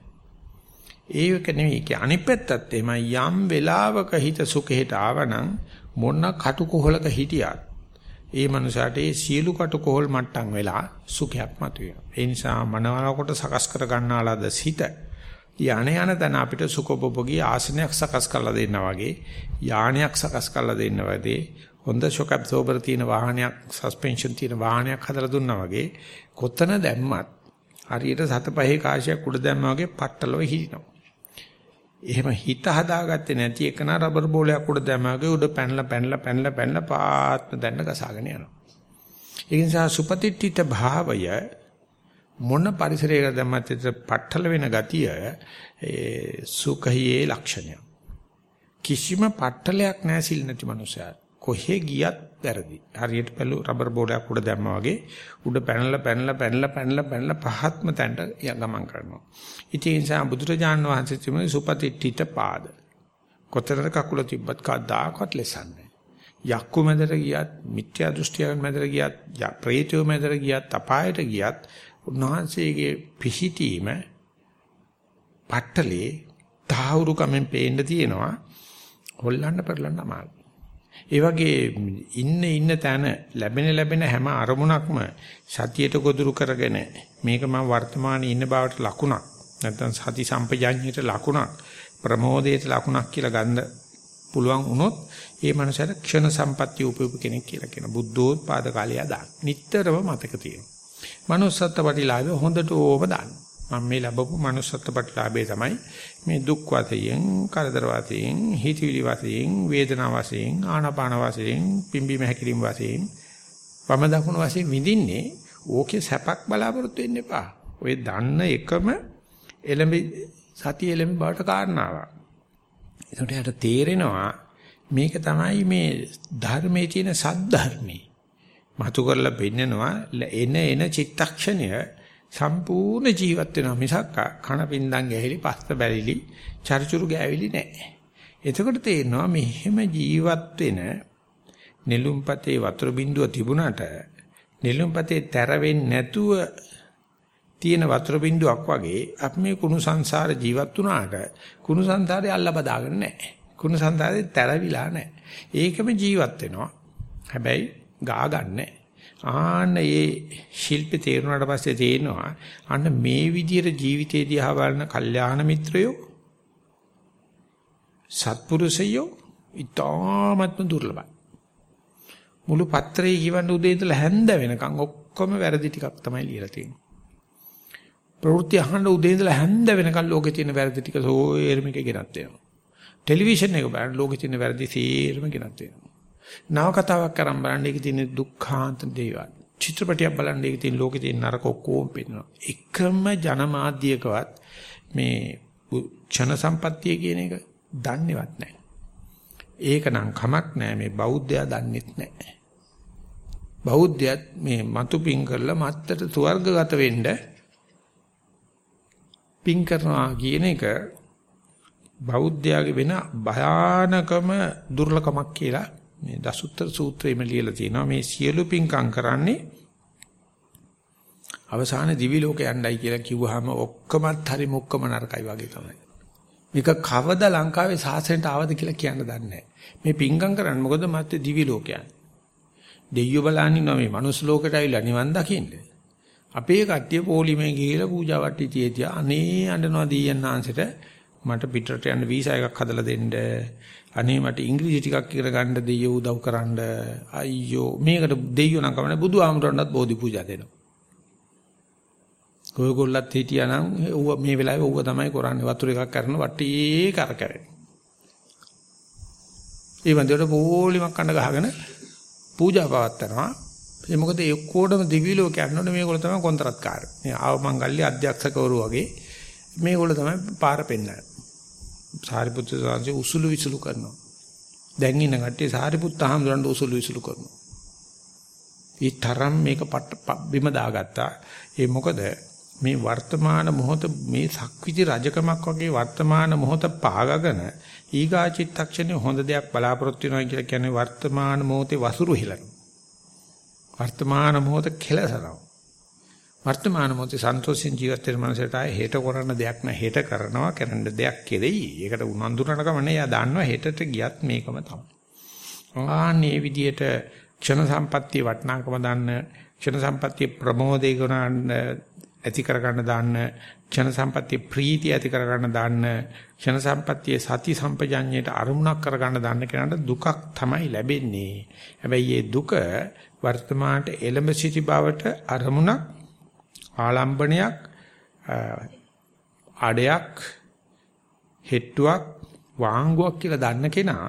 ඒක නෙවෙයි ඒක අනිත් පැත්තත් එමය යම් වෙලාවක හිත සුඛයට ආවනම් මොන කටුකොහලක හිටියත් ඒ මනුස්සයාට ඒ සියලු කටුකොහල් මට්ටම් වෙලා සුඛයක් මතුවෙනවා. ඒ නිසා මනවලකට සකස් කර ගන්නාලාද සිත යانے යන තැන අපිට සුකොබොබගේ ආසනයක් සකස් කරලා දෙන්නා වගේ යානයක් සකස් කරලා දෙන්නා වගේ හොඳ shock absorber තියෙන වාහනයක් suspension තියෙන වාහනයක් හදලා දුන්නා වගේ කොතන දැම්මත් හරියට සත පහේ කාශයක් උඩ දැම්මා වගේ පට්ටලව හිරිනවා. එහෙම හිත හදාගත්තේ නැති එකන රබර් බෝලයක් උඩ දැමගේ උඩ පැනලා පැනලා පැනලා පැනලා පාත්ම දැන්න ගසාගෙන යනවා. ඒ නිසා සුපතිට්ඨිත භාවය මොන පරිසරයකට දැම්මත් ඒක පටල වෙන ගතිය ඒ සුඛයේ ලක්ෂණය. කිසිම පටලයක් නැහැ සිල් නැති මනුස්සයා. කොහෙ ගියත් වැරදි. හරියට පළු රබර් බෝලයක් උඩ දැම්මා වගේ උඩ පැනලා පැනලා පැනලා පැනලා පැනලා පහත්ම තැනට ගමන් කරනවා. ඉතින් ඒ නිසා බුදුරජාණන් වහන්සේ තිබුණේ සුපතිට්ඨිත පාද. කොතරද කකුල තිබ්බත් කවදාකවත් lessන්නේ යක්කු මැදට ගියත් මිත්‍යා දෘෂ්ටියන් මැදට ගියත් ප්‍රේතයෝ මැදට ගියත් අපායට ගියත් උන්වහන්සේගේ පිහිටීම පట్టලේ තාවුරු කමෙන් පේන්න තියෙනවා හොල්ලන්න පෙරලන්න අමාරුයි. ඒ වගේ ඉන්න ඉන්න තැන ලැබෙන ලැබෙන හැම අරමුණක්ම සතියට ගොදුරු කරගෙන මේක මම වර්තමානයේ ඉන්න බවට ලකුණක් නැත්නම් සති සම්පජාඤ්ඤයට ලකුණක් ප්‍රමෝදයට ලකුණක් කියලා ගන්න පුළුවන් වුණොත් ඒ මනසට ක්ෂණ සම්පත්‍ය උපයපු කෙනෙක් කියලා කියන බුද්ධෝත්පාද කාලය දාන්න. නිටතරම මතක තියෙනවා. Manussත්ත්ව ප්‍රතිලාභය හොඳට ඕම දාන්න. මම මේ ලැබපු manussත්ත්ව ප්‍රතිලාභය තමයි මේ දුක් වශයෙන්, කරදර වශයෙන්, හිතවිලි වශයෙන්, වේදනා වශයෙන්, ආනාපාන වශයෙන්, පිම්බීම හැකිලිම වශයෙන් වම දකුණු වශයෙන් විඳින්නේ ඕකේ සැපක් බලාපොරොත්තු වෙන්න එපා. ඔය දන්න එකම එළඹ සතිය එළඹ බවට කාරණාවක්. ඒකට යට තේරෙනවා මේක තමයි මේ ධර්මයේ තියෙන සද්ධර්මී. මතු කරලා පෙන්නනවා එන එන චිත්තක්ෂණය සම්පූර්ණ ජීවත් වෙනවා මිසක් කන පින්දම් ගැහිලි පස්ත බැරිලි චරිචුරු ගෑවිලි නැහැ. එතකොට තේරෙනවා මෙහෙම ජීවත් වෙන නෙළුම්පතේ වතුර බින්දුව තිබුණාට නෙළුම්පතේ තැර නැතුව තියෙන වතුර බින්දුවක් වගේ අපි මේ කුණු සංසාර ජීවත් වුණාට කුණු සංසාරේ අල්ල බදාගෙන නැහැ. කුණු සංසාරේ තැරවිලා නැහැ. ඒකම ජීවත් වෙනවා. හැබැයි ගා ගන්නෑ. ආන්න ඒ ශිල්පේ තේරුණාට පස්සේ තේනවා අන්න මේ විදිහට ජීවිතේ දිහා බලන කල්යාණ මිත්‍රයෝ සත්පුරුෂයෝ ඊටාත්ම දුර්ලභයි. මුළු පත්‍රයේ කියවන්න උදේ ඉඳලා හැන්ද වෙනකන් ඔක්කොම වැරදි ටිකක් තමයි ලියලා තියෙන්නේ. ප්‍රවෘත්ති අහන්න උදේ ඉඳලා හැන්ද වෙනකන් ලෝකේ තියෙන වැරදි ටික සෝයෙරම එක ගෙනත් දෙනවා. ටෙලිවිෂන් එක බලන්න ලෝකේ තියෙන වැරදි සේරම ගෙනත් දෙනවා. නව කතාවක් කරන් බලන්න ඒකේ තියෙන දුක්ඛාන්ත දේවල්. චිත්‍රපටයක් බලන්න ඒකේ තියෙන ලෝකේ තියෙන නරක ඔක්කොම පේනවා. එකම ජනමාධ්‍යකවත් මේ ක්ෂණ සම්පත්තිය කියන එක දන්නේවත් නැහැ. ඒක නම් කමක් නැහැ මේ බෞද්ධයා දන්නෙත් නැහැ. බෞද්ධයත් මේ මතු පිං කරලා මත්තට ස්වර්ගගත වෙන්න පිං කරනවා කියන එක බෞද්ධයාගේ වෙන භයානකම දුර්ලකමක් කියලා මේ දසුත්තර සූත්‍රයේම ලියලා තියෙනවා මේ සියලු පිංකම් කරන්නේ අවසාන දිවි ලෝක යන්නයි කියලා කිව්වහම ඔක්කොමත් හරි මුක්කම නරකයි වගේ තමයි. මේක කවදා ලංකාවේ සාසනයට ආවද කියලා කියන්න දන්නේ මේ පිංකම් කරන්නේ මොකද මත්තේ දිවි ලෝකයන්. දෙයියෝ බලන්නේ නෝ මේ මනුස්ස ලෝකයට ඇවිල්ලා නිවන් දකින්න. අපේ කට්ටිය පොලිමේ ගිහිලා පූජා වට්ටි තියතිය අනේ අඬනවා දීයන් ආංශයට මට පිටරට යන්න වීසා එකක් හදලා දෙන්න. අනේ මට ඉංග්‍රීසි ටිකක් ඉගෙන ගන්න දෙයියෝ උදව් කරන්න. අයියෝ මේකට දෙයියෝ නම් කමන්නේ බුදුහාමුදුරන්වත් බෝධි පූජා දෙනවා. ඔයගොල්ලත් හිටියානම් ඌ මේ වෙලාවේ ඌව තමයි කරන්නේ වතුර එකක් කරන වටේ කරකැවෙන. ඒ වන්දියට පොලිමක් කන්න ගහගෙන පූජා පවත්නවා. ඒ මොකද ඒ ඔක්කොටම දිවි ලෝක යනකොට මේගොල්ලෝ තමයි කොන්ත්‍රාත්කාරය. මේ ආවමංගල්‍ය අධ්‍යක්ෂකවරු වගේ මේගොල්ලෝ තමයි පාර පෙන්නන්නේ. සාරිපුත්‍ර සාංශේ උසුළු විසුළු කරනවා. දැන් ඉන්න කට්ටිය සාරිපුත්ත හාමුදුරන්ට උසුළු විසුළු කරනවා. ඒ තරම් මේක බිම දාගත්තා. ඒ මොකද මේ වර්තමාන මොහොත මේ සක්විති රජකමක් වගේ වර්තමාන මොහොත පාගගෙන ඊගා චිත්තක්ෂණේ හොඳ දෙයක් බලාපොරොත්තු වෙනවා කියලා කියන්නේ වර්තමාන මොහොතේ වසුරු හිලන. වර්තමාන මොහොත කෙලසනවා. වර්තමාන මොහොතේ සන්තෝෂෙන් ජීවත් වෙන මනසට ආයේ හෙට කරන්න දෙයක් නැහැ හෙට කරනවා කරන්න දෙයක් කෙරෙයි. ඒකට උනන්දුනන ගමනේ එයා දන්නවා හෙටට ගියත් මේකම තමයි. ආන්නේ විදියට ක්ෂණ සම්පත්තිය වටනාකම දන්න ක්ෂණ සම්පත්තිය ප්‍රමෝදේ ගුණාන් ඇති කරගන්න දාන්න ක්ෂණ සම්පත්තිය ප්‍රීතිය ඇති කරගන්න දාන්න ක්ෂණ සම්පත්තිය සති සම්පජඤ්ඤයට අරමුණක් කරගන්න දාන්න කෙනාට දුකක් තමයි ලැබෙන්නේ. හැබැයි මේ දුක වර්තමානට එළඹ සිටි බවට අරමුණක් ආලම්බණයක් ආඩයක් හෙට්ටුවක් වාංගුවක් කියලා දන්න කෙනා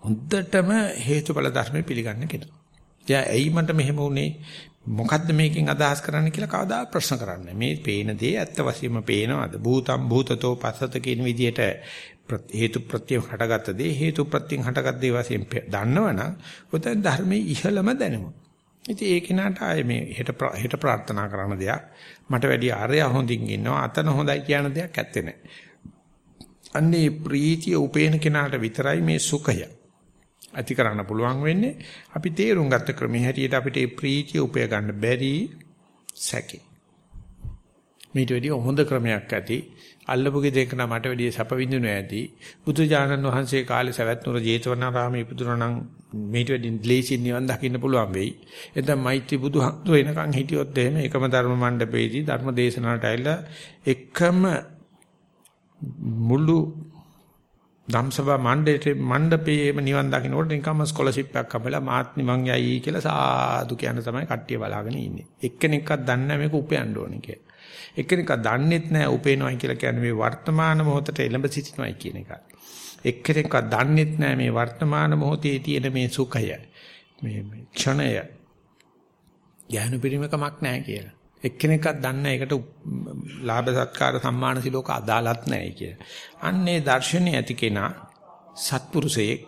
හොඳටම හේතුඵල ධර්ම පිළිගන්න කෙනා. එයා ඇයි මට මෙහෙම වුනේ මොකද්ද මේකෙන් අදහස් කරන්න කියලා කවදා ප්‍රශ්න කරන්නේ මේ පේන දේ ඇත්ත වශයෙන්ම පේනවද භූතම් භූතතෝ පස්සත කියන විදිහට හේතු ප්‍රත්‍ය හටගත්ත දේ හේතු ප්‍රත්‍යයෙන් හටගත් දේ වශයෙන් දන්නවනම් ඔතන ධර්මයේ ඉහළම දැනුම. ඉතින් ඒ කෙනාට ආයේ මේ හෙට හෙට ප්‍රාර්ථනා කරන දෙයක් මට වැඩි ආරය හොඳින් ඉන්නවා අතන හොඳයි කියන දෙයක් ඇත්තේ නැහැ. අන්නේ ප්‍රීතිය උපේන කෙනාට විතරයි මේ සුඛය ඇති කරන්න පුළුවන් වෙන්නේ අපි තේරුම් ගත්ත ක්‍රමයේ හැටියට අපිට මේ ප්‍රීතිය උපය ගන්න බැරි සැකේ. මේට වැඩිය හොඳ ක්‍රමයක් ඇති. අල්ලපුගේ දෙක නම් මට වැඩිය සැප විඳිනු ඇති. බුදුජානන් වහන්සේ කාලේ සවැත් නුර ජේතවනාරාමයේ ඉපදුනා නම් මේට වැඩිය ලේසියෙන් නිවන් දකින්න පුළුවන් වෙයි. එතන මෛත්‍රී බුදුහමෝ එනකන් හිටියොත් එහෙම එකම ධර්ම මණ්ඩපයේදී ධර්ම දේශනාවට ඇවිල්ලා එකම මුළු ධම්සභා මණ්ඩපයේ මණ්ඩපයේම නිවන් දකින්නකොට නිකම්ම ස්කෝලර්ෂිප් එකක් අපලා මාත් නිවන් යයි කියලා සාදු කියන තමයි කට්ටිය බලාගෙන ඉන්නේ. එක්කෙනෙක්වත් දන්නේ නැහැ මේක උපයන්න ඕනේ කියලා. එක්කෙනෙක්ව දන්නේත් නැහැ උපේනවයි කියලා කියන්නේ මේ වර්තමාන මොහොතට එළඹ සිටිනවයි කියන එක. එක්කෙනෙක්ව දන්නේත් නැහැ මේ වර්තමාන මොහොතේ තියෙන මේ සුඛය. මේ ක්ෂණය. ඥාන පරිමකමක් නැහැ කියලා. එක්කෙනෙක්වත් දන්නේ ඒකට ලාභ සත්කාර සම්මාන සිලෝක අදාළත් නැහැ කිය. අන්නේ දර්ශනීය ඇති කෙනා සත්පුරුෂයෙක්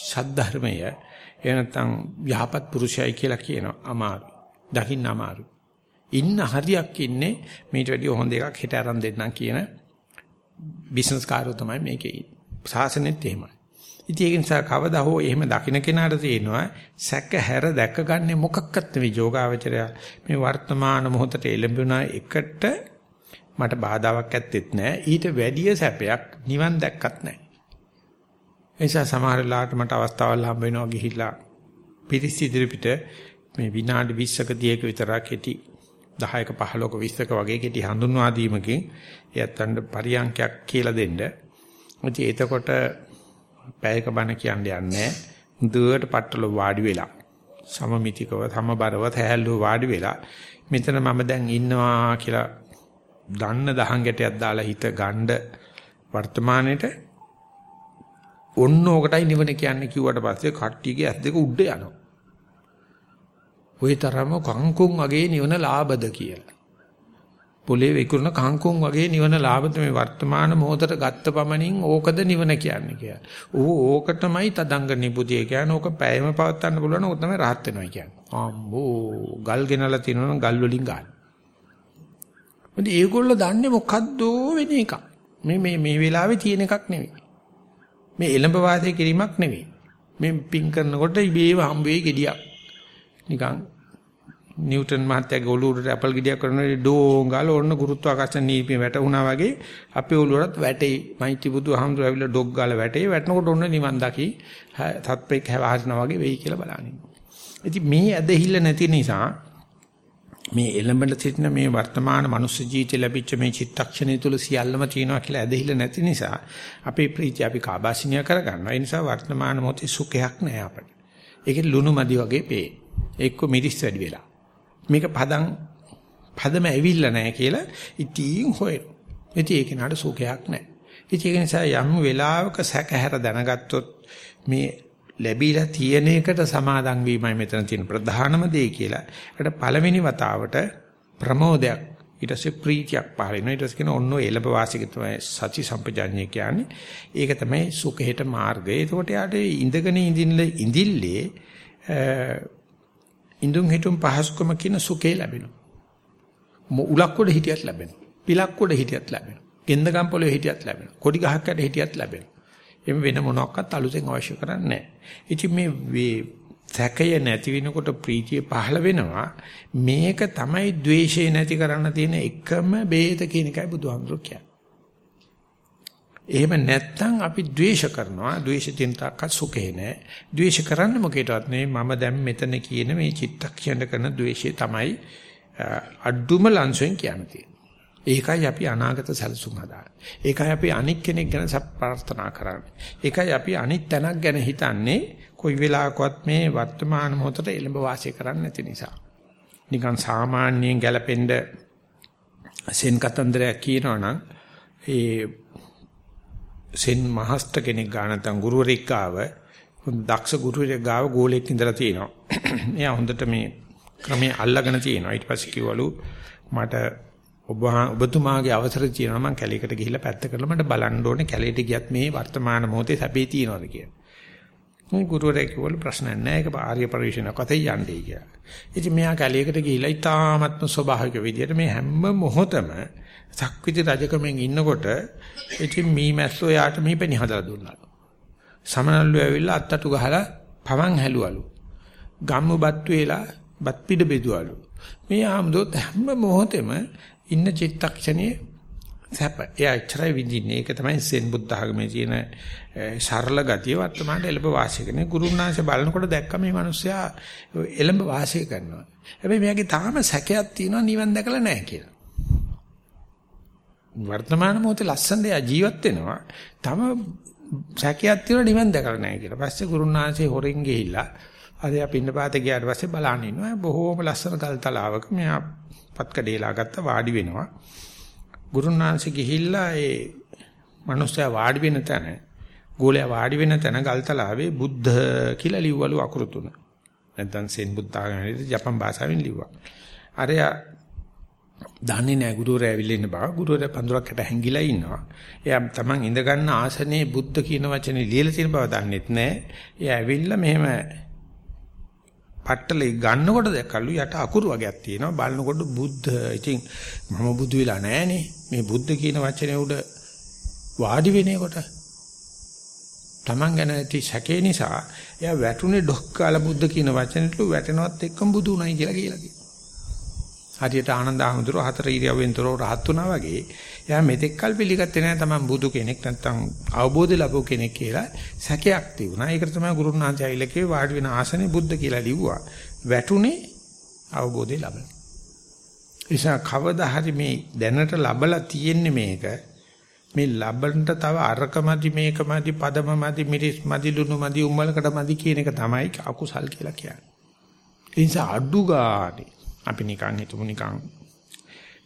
සද්ධර්මය එනතම් යහපත් පුරුෂයයි කියලා කියනවා. අමාරු. දකින්න අමාරු. ඉන්න හරියක් ඉන්නේ මේට වැඩිය හොඳ එකක් හිට අරන් දෙන්නම් කියන බිස්නස් කාර්යය තමයි මේකේ. සාසනෙත් එහෙමයි. ඉතින් ඒක නිසා කවදා හෝ එහෙම දකින්න කෙනාට තේනවා සැක හැර දැකගන්නේ මොකක්වත් නෙවෙයි යෝගාවචරය මේ වර්තමාන මොහොතට එළඹුණා එකට මට බාධාවක් ඇත්තෙත් නැහැ ඊට වැඩිය සැපයක් නිවන් දැක්කත් නැහැ ඒ නිසා සමහර වෙලාවට මට අවස්ථාවල් හම්බ වෙනවා ගිහිල්ලා පිරිස් ඉදිරිපිට මේ විනාඩි 20ක 30ක විතරක් ඇති 10ක 15ක 20ක වගේ කෙටි හඳුන්වා දීමකින් එයත්න්ට පරියන්කයක් කියලා දෙන්න. ඉතින් එතකොට පැයක බණ කියන්නේ නැහැ. දුවට පట్టල වාඩි වෙලා සමමිතිකව සමබරව තැහැල්ලුව වාඩි වෙලා මෙතන මම දැන් ඉන්නවා කියලා දන්න දහං ගැටයක් දාලා හිත ගණ්ඩ වර්තමානෙට ඔන්න ඕකටයි නිවන කියන්නේ කිව්වට පස්සේ කට්ටියගේ ඇස් දෙක උඩ යනවා. ওই තරම කංකුම් වගේ නිවන ලාභද කියලා. පොලේ විකුණන කංකුම් වගේ නිවන ලාභද මේ වර්තමාන මොහොතට ගත්ත පමණින් ඕකද නිවන කියන්නේ කියලා. ඌ ඕකටමයි තදංග නිබුතිය කියන්නේ. ඕක පැයම පවත්වන්න පුළුවන් ඕක තමයි rahat වෙනවා කියන්නේ. අම්බෝ ගල් ගෙනලා තිනවනම් ගල් වලින් ගන්න. මොකද ඒගොල්ලෝ දන්නේ මොකද්ද වෙන එකක්. මේ මේ මේ වෙලාවේ තියෙන එකක් නෙවෙයි. මේ එළඹ වාසය කිරීමක් නෙවෙයි. මේ පින් කරනකොට ඉබේම හම්බ වෙයි gediyak. නිකන් නිව්ටන් මහත්තයාගේ ඔළුවට ඇපල් ගෙඩියක් කරනකොට ඩෝංගාල ඕන්න ගුරුත්වාකර්ෂණ නීතිය වැටුණා වගේ අපේ ඔළුවටත් වැටේ. මයිටි බුදු අහම්දුර ඇවිල්ලා ඩොග් ගාලා වැටේ. වැටෙනකොට ඔන්න නිවන් දකි. තත්පෙක් හැවහරිනා වගේ වෙයි කියලා බලන්නේ. ඉතින් මේ ඇදහිල්ල නැති නිසා මේ එළඹෙන සිටින මේ වර්තමාන මනුස්ස ජීවිතය ලැබිච්ච මේ චිත්තක්ෂණය තුල සියල්ලම තියෙනවා කියලා ඇදහිල්ල නැති නිසා අපේ ප්‍රීතිය අපි කාබාසිනිය කරගන්නවා. ඒ නිසා වර්තමාන මොහොතේ සුඛයක් නැහැ අපිට. ඒකේ ලුණු මදි වගේ පේ. එක්ක මිරිස් වැඩි වෙලා. මේක පදම් පදම ඇවිල්ලා නැහැ කියලා ඉතින් හොයනවා. ඉතින් ඒක නඩ සුඛයක් නැහැ. ඉතින් ඒක නිසා යම් වෙලාවක සැකහැර දැනගත්තොත් මේ ලැබිලා තියෙන එකට සමාදන් වීමයි මෙතන තියෙන ප්‍රධානම දේ කියලා. ඒකට පළවෙනි වතාවට ප්‍රමෝදයක් ඊට පස්සේ ප්‍රීතියක් පහළ වෙනවා. ඊට පස්සේ කියන ඔන්න එළඹ වාසික තමයි සති සම්පජාඤ්ඤය කියන්නේ. ඒක තමයි සුඛයට මාර්ගය. ඒකට යාට ඉඳගෙන ඉඳින්න ඉඳිල්ලේ ඉඳුන් හිටුම් පහසුකම කියන සුඛේ ලැබෙනවා. උලක් උඩ හිටියත් ලැබෙනවා. පිලක් උඩ හිටියත් ලැබෙනවා. ගෙන්දගම් පොළවේ හිටියත් ලැබෙනවා. කොඩි ගහක් යට හිටියත් ලැබෙනවා. එමෙ වෙන මොනක්වත් අලුතෙන් අවශ්‍ය කරන්නේ නැහැ. ඉතින් මේ සැකය නැති වෙනකොට ප්‍රීතිය පහළ වෙනවා. මේක තමයි द्वේෂය නැති කරන්න තියෙන එකම බේත කියන එකයි බුදුහාමුදුරුවෝ කියන්නේ. එහෙම නැත්නම් අපි ද්වේෂ කරනවා. ද්වේෂ තියෙන තාක්ක සුඛේ නැහැ. ද්වේෂ කරන්නේ මොකේටවත් නෙවෙයි. මම දැන් මෙතන කියන මේ චිත්තක්ෂණ කරන ද්වේෂය තමයි අඩුම ලංසෙන් කියන්නේ. ඒකයි අපි අනාගත සැලසුම් හදාන්නේ. ඒකයි අපි අනික් කෙනෙක් ගැන ප්‍රාර්ථනා කරන්නේ. ඒකයි අපි අනිත් තැනක් ගැන හිතන්නේ කොයි වෙලාවකවත් මේ වර්තමාන මොහොතට එළඹ වාසය කරන්නේ නැති නිසා. නිකන් සාමාන්‍යයෙන් ගැලපෙන්න සෙන් කතන්දරයක් කියනවනම් ඒ සෙන් මහස්ත කෙනෙක් ගා නැත්නම් ගුරුවරෙක් ගාව දක්ෂ ගුරුවරයෙක් ගාව ගෝලෙක් ඉඳලා තියෙනවා. එයා හොඳට මේ ක්‍රමයේ අල්ලගෙන තියෙනවා. ඊට පස්සේ කිව්වලු මට ඔබ ඔබතුමාගේ අවසර තියෙනවා මම කැලේකට ගිහිල්ලා පැත්ත කරලා මට බලන්න ඕනේ කැලේට ගියත් මේ වර්තමාන මොහොතේ සැපේ තියෙනවද කියලා. මේ ගුරුවරයෙක් කිව්වලු ප්‍රශ්නයක් නැහැ ඒක ආර්ය පරිශ්‍රණයක් අතේ යන්නේ කියලා. ඉතින් මෙයා කැලේකට ගිහිල්ලා ඊ타ත්ම ස්වභාවික විදිහට මේ හැම මොහොතම සක්විති රජකමෙන් ඉන්නකොට ඉතින් මී මැස්සෝ යාට මීපෙනි හදලා දුන්නා. සමනල්ලු ඇවිල්ලා අත්තටු ගහලා පවන් හැලුවලු. ගම්මුපත් වේලා බත් පිට බෙදුවලු. මේ ආම්දොත් හැම මොහොතෙම ඉන්න චිත්තක්ෂණයේ සැප. එයා ඉච්චරයි විඳින්නේ. ඒක තමයි සෙන් බුද්ධ ආගමේ තියෙන සරල ගතිය වර්තමානයේ එළඹ වාසය කරන. ගුරුනාංශ බලනකොට දැක්ක මේ මිනිස්සයා එළඹ වාසය කරනවා. හැබැයි මෙයාගේ තාම සැකයක් තියෙනවා නිවන් දැකලා නැහැ කියලා. වර්තමාන මොහොතේ ලස්සන දෙය ජීවත් වෙනවා. තම සැකයක් තියෙනවා නිවන් දැකලා නැහැ කියලා. පස්සේ ගුරුනාංශේ හොරෙන් ගිහිල්ලා අද අපි ඉන්න පාතේ ගියාට පස්සේ බලන්න ඉන්නවා. බොහෝම ලස්සන ගල් තලාවක මෙයා පත්කඩේලා ගත්ත වාඩි වෙනවා. ගුරුනාංශ ගිහිල්ලා ඒ මනුස්සයා වාඩි වෙන තැන ගෝලයා වාඩි වෙන තැන ගල්තලාවේ බුද්ධ කියලා ලිව්වලු අකුරු තුන. නැත්නම් සෙන් බුද්ධ ආගමේ ජපන් භාෂාවෙන් ලිව්වා. අරයා දන්නේ නැහැ ගුරුවරයා ඇවිල්ලා ඉන්න බව. ගුරුවරයා පඳුරකට හැංගිලා ඉන්නවා. එයා Taman ඉඳ ගන්න ආසනේ බුද්ධ කියන වචනේ ලියලා තියෙන බව දන්නෙත් නැහැ. එයා ඇවිල්ලා මෙහෙම පට්ටලේ ගන්නකොට දැක්කලු යට අකුරු වගේක් තියෙනවා. බලනකොට බුද්ධ. ඉතින් මම බුදු වෙලා නැහනේ. මේ බුද්ධ කියන වචනේ උඩ වාඩි වෙනේකොට Taman ගැන ඇති සැකේ නිසා එයා වැටුනේ ඩොක්කාල බුද්ධ කියන වචනෙට වැටෙනවත් එක්කම බුදු උණයි කියලා කියලා කියනවා. හරියට ආනන්ද ආමඳුර හතර ඉරියව්වෙන් තොරව රහත් වුණා වගේ එයා මෙතෙක් කල් පිළිගත්තේ නැහැ තමන් බුදු කෙනෙක් නැත්තම් අවබෝධ ලැබුව කෙනෙක් කියලා සැකයක් තිබුණා. ඒකට තමයි ගුරුනාථ ඇවිල්ලා වාඩි වෙන ආසනේ බුද්ධ කියලා ලිව්වා. වැටුනේ අවබෝධය ලබන. නිසා කවදා හරි මේ දැනට ලබලා තියෙන්නේ මේක මේ ලබන්නට තව අරකමදි මේකමදි පදමමදි මිරිස් මදි ලුණු මදි උම්මලකට මදි කියන එක තමයි අකුසල් කියලා කියන්නේ. ඒ නිසා අඩු ගානේ අපි නිකන් හිතමු නිකන්.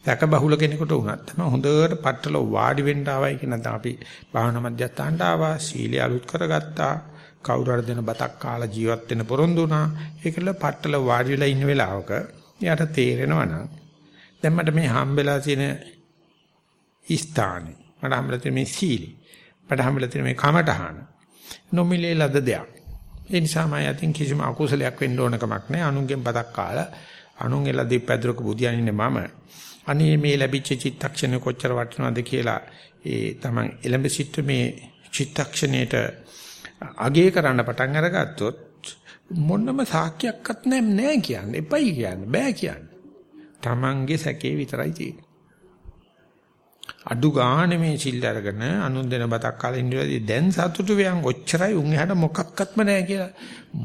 දැක බහුල කෙනෙකුට වුණත් තමයි හොඳට පట్టල වාඩි වෙන්න ආවයි කියන දා අපි භාවනා මධ්‍යස්ථානට ආවා සීලය අලුත් කරගත්තා කවුරු හරි දෙන බතක් කාලා ජීවත් වෙන පොරොන්දු වුණා. ඒකල පట్టල වාඩි වෙලා ඉන්න වෙලාවක එයාට තේරෙනවා නම් දැන් මට මේ හම්බෙලා තියෙන ස්ථානේ මට හම්බෙලා තියෙන මේ සීලි මට හම්බෙලා තියෙන මේ කමටහන නොමිලේ ලද දෙයක්. ඒ නිසා මම අතින් කිසිම අකුසලයක් වෙන්න ඕන කමක් නැහැ. අනුන්ගෙන් බතක් කාලා අනුන් එලා දීපැදුරක බුදියන් ඉන්නේ මම. අනේ මේ ලැබිච්ච චිත්තක්ෂණය කොච්චර වටිනවද කියලා ඒ තමන් එළඹ සිට මේ චිත්තක්ෂණයට අගය කරන්න පටන් අරගත්තොත් මොනම සාක්ෂියක්වත් නැහැ නෑ කියන්නේ. එපයි කියන්නේ. බෑ කියන්නේ. තමන්ගේ සැකේ විතරයි තියෙන්නේ. අඩු ගානේ මේ සිල් අරගෙන අනුන් දෙන බතක් කාලා ඉඳලා දැන් සතුටු වෙයන් ඔච්චරයි උන් එහාට මොකක්වත්ම නැහැ කියලා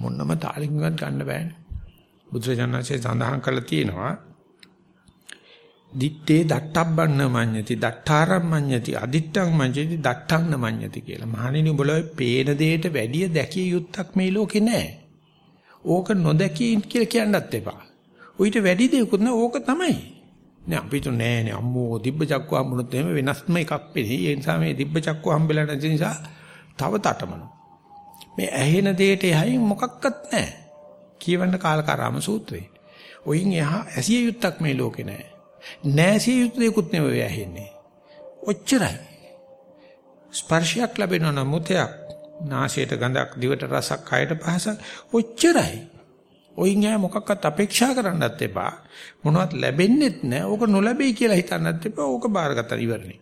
මොනම තාලකින්වත් ගන්න බෑනේ. බුදුරජාණන්සේ සඳහන් කරලා තියෙනවා දිත්තේ දට්ටබ්බන්න මඤ්ඤති දට්ඨාරම් මඤ්ඤති අදිත්තං මඤ්ඤති දට්ඨං මඤ්ඤති කියලා. මහණෙනි උඹලා පේන දෙයට වැඩිය දැකිය යුත්තක් මේ ලෝකේ නැහැ. ඕක නොදැකී කියලා කියන්නත් එපා. උවිත වැඩි දෙයක්වත් නෑ ඕක තමයි. නෑ අපිට නෑ නේ අම්මෝ දිබ්බ චක්කුව හම්බුනොත් එහෙම වෙනස්ම එකක් වෙන්නේ. ඒ නිසා මේ දිබ්බ චක්කුව හම්බෙලා නැති නිසා තව තටමන. මේ ඇහෙන දෙයට එහයින් මොකක්වත් නෑ. කියවන්න කාලකාරාම සූත්‍රේ. ඔයින් එහා ඇසිය යුත්තක් මේ ලෝකේ නැහැ. නැසිය යුතු දෙකුත් නෙවෙයි ඇහෙන්නේ. ඔච්චරයි. ස්පර්ශයක් ලැබෙනවා නම් මුතයක් නාසයට ගඳක් දිවට රසක් කයට පහසක් ඔච්චරයි. ඔයින් එහා මොකක්වත් අපේක්ෂා කරන්නත් එපා. මොනවත් ලැබෙන්නෙත් නැහැ. ඕක නොලැබෙයි කියලා හිතන්නත් එපා. ඕක බාරගත්තා ඉවරනේ.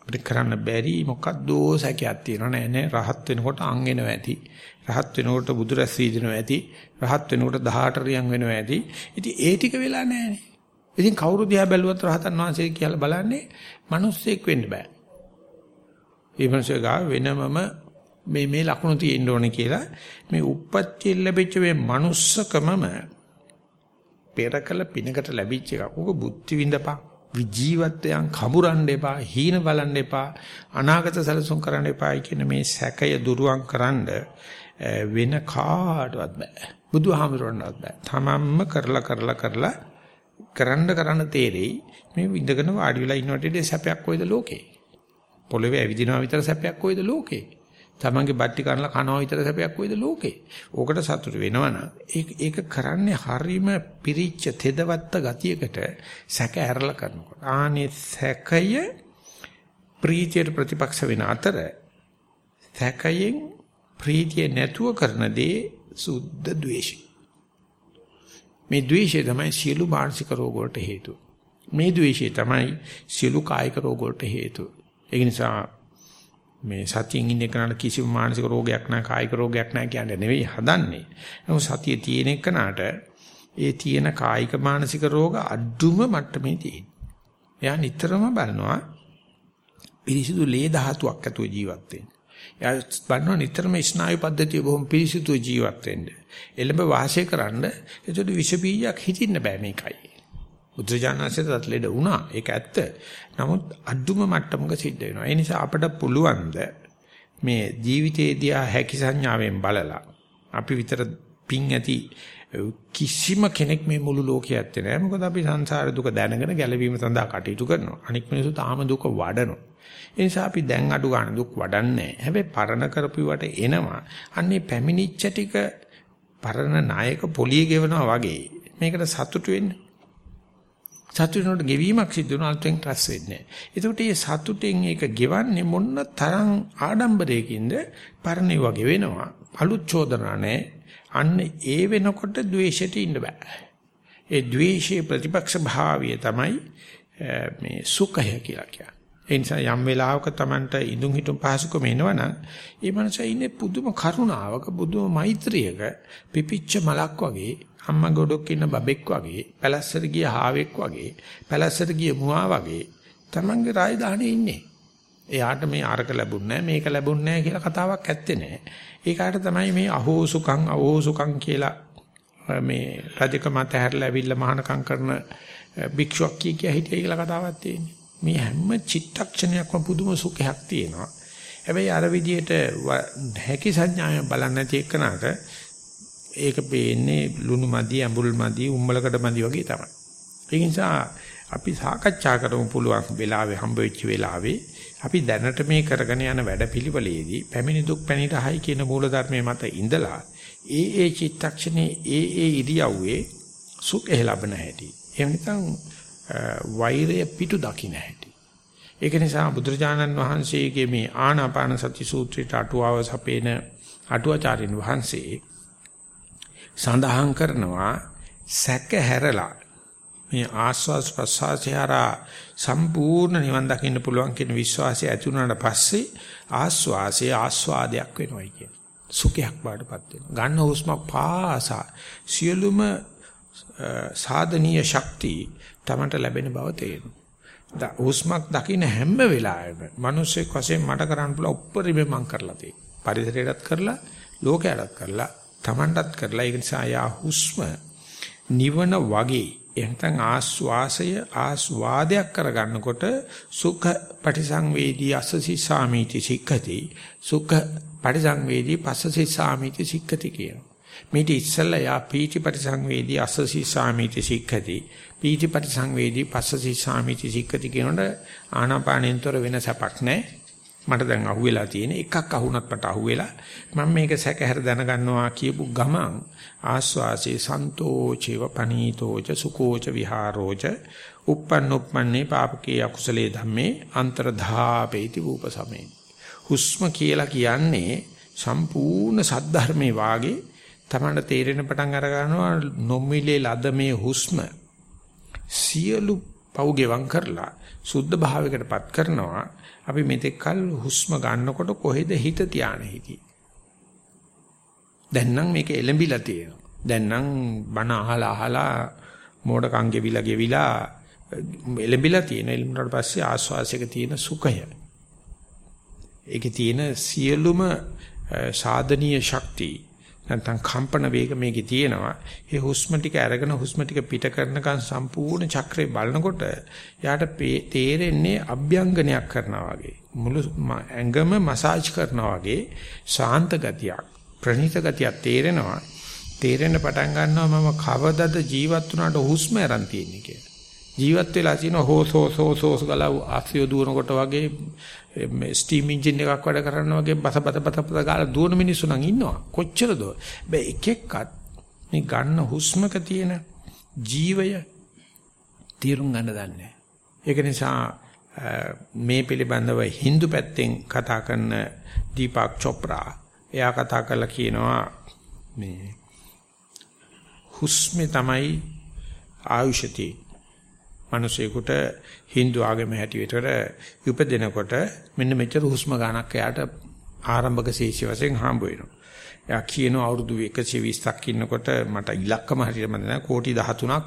අපිට කරන්න බැරි මොකද්දෝ සැකයක් තියෙනවා නෑ නේ රහත් වෙනකොට අං එනවා ඇති රහත් වෙනකොට බුදුරැස් වීදිනවා ඇති රහත් වෙනකොට 18 රියන් වෙනවා ඇති ඉතින් ඒ ටික වෙලා නෑනේ ඉතින් කවුරු දිහා බැලුවත් රහතන් වහන්සේ කියලා බලන්නේ මිනිස්සෙක් වෙන්න බෑ ඒ මිනිස්සු ගා වෙනමම මේ මේ ලකුණු තියෙන්න ඕනේ කියලා මේ උප්පත්ති ලැබිච්ච මේ manussකමම පෙරකල පිනකට ලැබිච්ච එකක්. ඕක බුද්ධි විඳපන්. විජීවත්වයන් කඹරන්න එපා, හීන බලන්න එපා, අනාගත සැලසුම් කරන්න එපායි කියන මේ සැකය දුරුවන් කරන්න වෙන කාටවත් බෑ. බුදුහාමුදුරන්වත් බෑ. තමන්ම කරලා කරලා කරලා කරන්න කරන්න තේරෙයි මේ ඉඳගෙන වාඩි වෙලා ඉන්නකොට සැපයක් කොයිද ලෝකේ. පොළවේ ඇවිදිනවා විතර සැපයක් කොයිද ලෝකේ. තමන්ගේ බට්ටි කනලා කනවා විතර සැපයක් වෙයිද ලෝකේ. ඕකට සතුට වෙනවනම් ඒක ඒක කරන්නේ හරීම පිරිච්ච තෙදවත්ත ගතියකට සැක ඇරලා කරනකොට. ආනේ සැකය ප්‍රීතියට ප්‍රතිපක්ෂ වෙන අතර සැකයෙන් ප්‍රීතිය නැතුව කරන දේ සුද්ධ ද්වේෂය. මේ ද්වේෂය තමයි සියලු මානසික රෝග වලට හේතුව. මේ ද්වේෂය තමයි සියලු කායික රෝග වලට හේතුව. ඒ නිසා මේ සතියෙන් ඉන්න කෙනාට කිසිම මානසික රෝගයක් නැහැ කායික රෝගයක් නැහැ කියන්නේ නෙවෙයි හදන්නේ. නමුත් සතිය තියෙන එකනට ඒ තියෙන කායික මානසික රෝග අඩුම මට්ටමේ තියෙන. එයා නිතරම බලනවා පිරිසිදු ලේ ධාතුවක් ඇතුව ජීවත් වෙන්න. එයා බලනවා නිතරම ස්නායු පද්ධතිය බොහොම පිරිසිදු ජීවත් වෙන්න. එළඹ වාසය කරන්න ඒකට විෂ බීජයක් හිතින්න බෑ මේකයි. බුදුජානනාංශයට ලෙඩ වුණා. ඒක ඇත්ත. නමුත් අඩුම මට්ටමක සිද්ධ වෙනවා. ඒ නිසා අපිට පුළුවන් මේ ජීවිතයේදී හැකි සංඥාවෙන් බලලා අපි විතර පිං ඇති කිසිම කෙනෙක් මේ මුළු ලෝකයේ ඇත්තේ නැහැ. මොකද අපි සංසාර දුක දැනගෙන ගැලවීම සඳහා කටයුතු කරනවා. අනික් මිනිස්සු තාම දුක වඩනවා. ඒ නිසා අපි දැන් අඩු ගන්න දුක් වඩන්නේ හැබැයි පරණ කරපුවට එනවා. අන්නේ පැමිණිච්ච ටික පරණ නායක පොලිය ගෙවනවා වගේ. මේකට සතුටු වෙන්න. සතුට වෙනකොට ගෙවීමක් සිද්ධ වෙනවා අලුතෙන් රැස් වෙන්නේ නැහැ. ඒකට මේ සතුටෙන් ඒක ගෙවන්නේ මොන තරම් ආඩම්බරයකින්ද පරණේ වගේ වෙනවා. අලුත් චෝදනා නැහැ. අන්න ඒ වෙනකොට ද්වේෂයට ඉන්න බෑ. ඒ ද්වේෂයේ ප්‍රතිපක්ෂ භාවය තමයි මේ සුඛය කියලා කියන්නේ. ඒ නිසා යම් වෙලාවක Tamanට ඉදුම් හිටුම් පහසුකම එනවනම් ඒ මනස ඉන්නේ පුදුම කරුණාවක පුදුම මෛත්‍රියක පිපිච්ච මලක් වගේ අම්මා ගොඩක් ඉන්න බබෙක් වගේ පැලැස්සට ගිය හාවෙක් වගේ පැලැස්සට ගිය මුවා වගේ Tamanගේ රාජධානියේ ඉන්නේ. එයාට මේ අරක ලැබුන්නේ මේක ලැබුන්නේ කියලා කතාවක් ඇත්තේ නැහැ. ඒකට තමයි මේ අහෝසුකම් අවෝසුකම් කියලා මේ රජකම තැහැරලා ඇවිල්ලා මහානකම් කරන භික්ෂුවක් කිය කිය හිටිය කියලා කතාවක් තියෙන්නේ. මේ හැම චිත්තක්ෂණයක්ම පුදුම සුඛයක් තියෙනවා. හැබැයි අර විදියට හැකි සංඥාය බලන්නේ නැති එකනට ඒක පේන්නේ ලුණු මදි, අඹුල් මදි, උම්මලකඩ මදි වගේ තමයි. ඒ නිසා අපි සාකච්ඡා කරමු පුළුවන් වෙලාවේ හම්බ වෙච්ච වෙලාවේ අපි දැනට මේ කරගෙන යන වැඩපිළිවෙලේදී පැමිණි දුක් පැනිරහයි කියන මූල ධර්මයේ මත ඉඳලා ඒ ඒ චිත්තක්ෂණේ ඒ ඒ ඉරියව්වේ සුඛය ලබන හැටි. එහෙම නැත්නම් වෛරය පිටු දකින්න හැටි. ඒක නිසා බුදුරජාණන් වහන්සේගේ මේ ආනාපාන සති සූත්‍රයට අටුවාව සපේන අටුවාචාරින් වහන්සේ සඳහන් කරනවා සැක හැරලා මේ ආස්වාස් ප්‍රසආසයරා සම්පූර්ණ නිවන් දකින්න පුළුවන් කියන විශ්වාසය ඇති වුණාට පස්සේ ආස්වාසය ආස්වාදයක් වෙනවා කියන සුඛයක් බාටපත් වෙනවා ගන්න හුස්ම පාසා සියලුම සාධනීය ශක්තිය තමන්ට ලැබෙන බව තේරෙනවා. හුස්මක් දකින්න හැම වෙලාවෙම මිනිස්සෙක් වශයෙන් මට කරන්න පුළුවන් උප්පරිම මං කරලා තියෙනවා. පරිසරයටත් කරලා, ලෝකයටත් කරලා, තමන්ටත් කරලා ඒ නිසා යා හුස්ම නිවන වගේ එහෙනම් ආස්වාසය ආස්වාදයක් කරගන්නකොට සුඛ පටිසංවේදී අසසි සාමීති සික්ඛති සුඛ පටිසංවේදී පස්සසි සාමීති සික්ඛති කියනවා. මේටි ඉස්සල්ලා යා පීටි පරිසංවේදී අස්සසි සාමිති සික්ඛති පීටි පරිසංවේදී පස්සසි සාමිති සික්ඛති කියනකොට ආනාපානෙන්තර වෙන සැපක් නැහැ මට දැන් අහුවෙලා තියෙන එකක් අහුණත් මට අහුවෙලා මම මේක සැකහැර දැනගන්නවා කියපු ගමන් ආස්වාසේ සන්තෝචේව පනීතෝච සුකෝච විහාරෝච uppannuppanne papake akusale dhamme antaradhaapeiti upasame හුස්ම කියලා කියන්නේ සම්පූර්ණ සද්ධර්මයේ වාගේ තමන්ට තේරෙන පටන් අර ගන්නවා නොමිලේ ලද මේ හුස්ම සියලු පව් ගෙවම් කරලා සුද්ධ භාවයකටපත් කරනවා අපි මෙතෙක් කල හුස්ම ගන්නකොට කොහෙද හිත තියාන හිටියේ? දැන් නම් මේක එලඹිලා තියෙනවා. දැන් නම් බණ අහලා අහලා මෝඩකම් ගෙවිලා ගෙවිලා එලඹිලා තියෙන එලඹුණාට පස්සේ ආස්වාසයක තියෙන සුඛය. ඒකේ තියෙන සියලුම සාධනීය ශක්තිය. නැත්නම් කම්පන වේග මේකේ තියෙනවා. ඒ හුස්ම ටික අරගෙන හුස්ම ටික පිට කරනකන් සම්පූර්ණ චක්‍රය බලනකොට යාට තේරෙන්නේ අභ්‍යංගනයක් කරනවා වගේ. මුළු ඇඟම මසාජ් කරනවා වගේ ශාන්ත ගතියක්, ප්‍රණීත ගතියක් තේරෙනවා. තේරෙන්න පටන් ගන්නවා මම කවදද ජීවත් වුණාට හුස්ම අරන් තියෙන්නේ කියලා. ජීවත් වෙලා තියෙන හෝස් හෝස් හෝස් හෝස් ගලා ආසිය දුවනකොට වගේ මේ ස්ටීම් එන්ජින් එකක් වැඩ කරනවා වගේ බත බත බත බත ගාලා දුවන මිනිස්සු නම් ඉන්නවා. කොච්චරද? බෑ එක එක්කත් මේ ගන්න හුස්මක තියෙන ජීවය තීරුම් ගන්න දන්නේ ඒක නිසා මේ පිළිබඳව Hindu පැත්තෙන් කතා කරන දීපක් චොප්රා එයා කතා කරලා කියනවා මේ හුස්මේ තමයි ආයුෂති මිනිසෙකුට Hindu ආගම හැටියට උපදිනකොට මෙන්න මෙච්චර හුස්ම ගන්නක් එයාට ආරම්භක ශේෂ්‍ය වශයෙන් හම්බ වෙනවා. එයා කියන අවුරුදු 120ක් ඉන්නකොට මට ඉලක්කම හරියට මතක නැහැ කෝටි 13ක්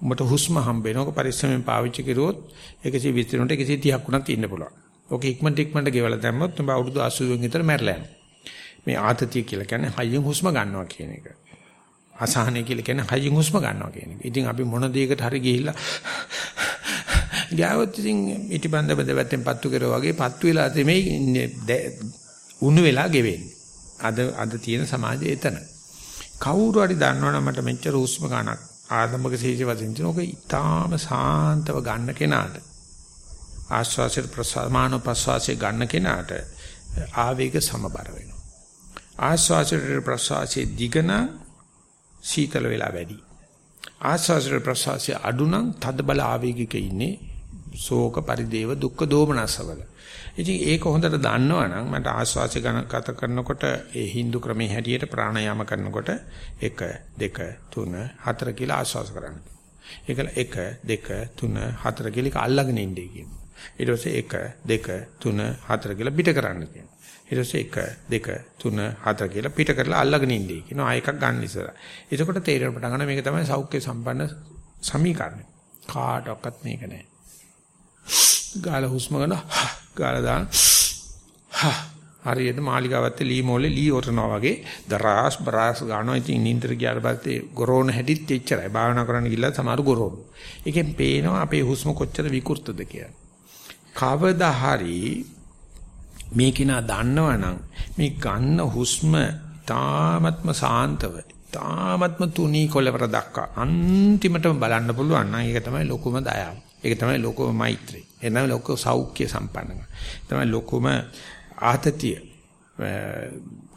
උඹට හුස්ම හම්බ වෙනකොට පරිස්සමෙන් පාවිච්චි කරුවොත් 120 උනට 130ක් උනත් ඉන්න පුළුවන්. ඔක ඉක්මනට ඉක්මනට ගෙවලා දැම්මොත් උඹ අවුරුදු 80 විතර මැරලා යනවා. මේ ආතතිය කියලා කියන්නේ හයියෙන් හුස්ම ගන්නවා කියන එක. අසහනය කියලා කියන්නේ හයියෙන් හුස්ම ගන්නවා කියන එක. ඉතින් අපි මොන දෙයකට හරි ගිහිල්ලා ගාවොත් ඉතින් ඉටිබන්ද බදවැත්තෙන් පත්තු කරා වගේ පත්තු වෙලා තෙමේ උණු වෙලා ගෙවෙන්නේ. අද අද තියෙන සමාජය එතන. කවුරු හරි දන්නවනම් මට මෙච්චර හුස්ම ගන්නක් ආදම්බක සීජ වදින තියෙන ඔක ඊටාම සාන්තව ගන්න කෙනාට ආශ්වාසයට ප්‍රසමාන ප්‍රශ්වාසයේ ගන්න කෙනාට ආවේග සමබර වෙනවා. ආශ්වාසයට ප්‍රශ්වාසයේ දිගන සීතල වෙලා වැඩි. ආස්වාස ප්‍රසවාසය අඩු නම් තද බල ආවේගික ඉන්නේ ශෝක පරිදේව දුක්ඛ දෝමනසවල. ඉතින් ඒක හොඳට දන්නවනම් මට ආස්වාසය ගත කරනකොට ඒ Hindu ක්‍රමයේ හැටියට ප්‍රාණයාම කරනකොට 1 2 3 4 කියලා ආස්වාස කරන්න. ඒකල 1 2 3 4 කියලා අල්ලගෙන ඉන්නේ කියනවා. ඊට පස්සේ 1 2 3 4 කියලා පිට කරන්න කියනවා. ඊට පස්සේ 1 2 3 4 කියලා පිට කරලා අල්ලගෙන ඉන්නේ කියනවා. ආ එකක් ගන්න ඉස්සර. එතකොට තේරෙන්න පටන් ගන්නවා මේක තමයි සෞඛ්‍ය සම්පන්න සමීකරණය. කාටවත් මේක නෑ. ගාල හුස්ම ගන්න ගාල දාන හරියට මාලිගාවත් ලී මොලේ ලී ඔරනවා වගේ දරාස් බරාස් ගන්නවා. ඉතින් නින්දර ගියාට පස්සේ ගොරෝන හැදිත් එච්චරයි. භාවනා කරන්න ගිහලා සමහර ගොරෝන. ඒකෙන් පේනවා අපේ හුස්ම කොච්චර විකෘතද කියලා. කවදා හරි මේ කිනා දන්නවනම් මේ ගන්න හුස්ම තාමත්ම සාන්තව තාමත්ම තුනී කොලවර දක්වා අන්තිමටම බලන්න පුළුවන් නම් ඒක තමයි ලොකුම දයාව. ඒක තමයි ලොකුම මෛත්‍රී. ඒ තමයි ලොකු සෞඛ්‍ය සම්පන්නකම. තමයි ලොකුම ආතතිය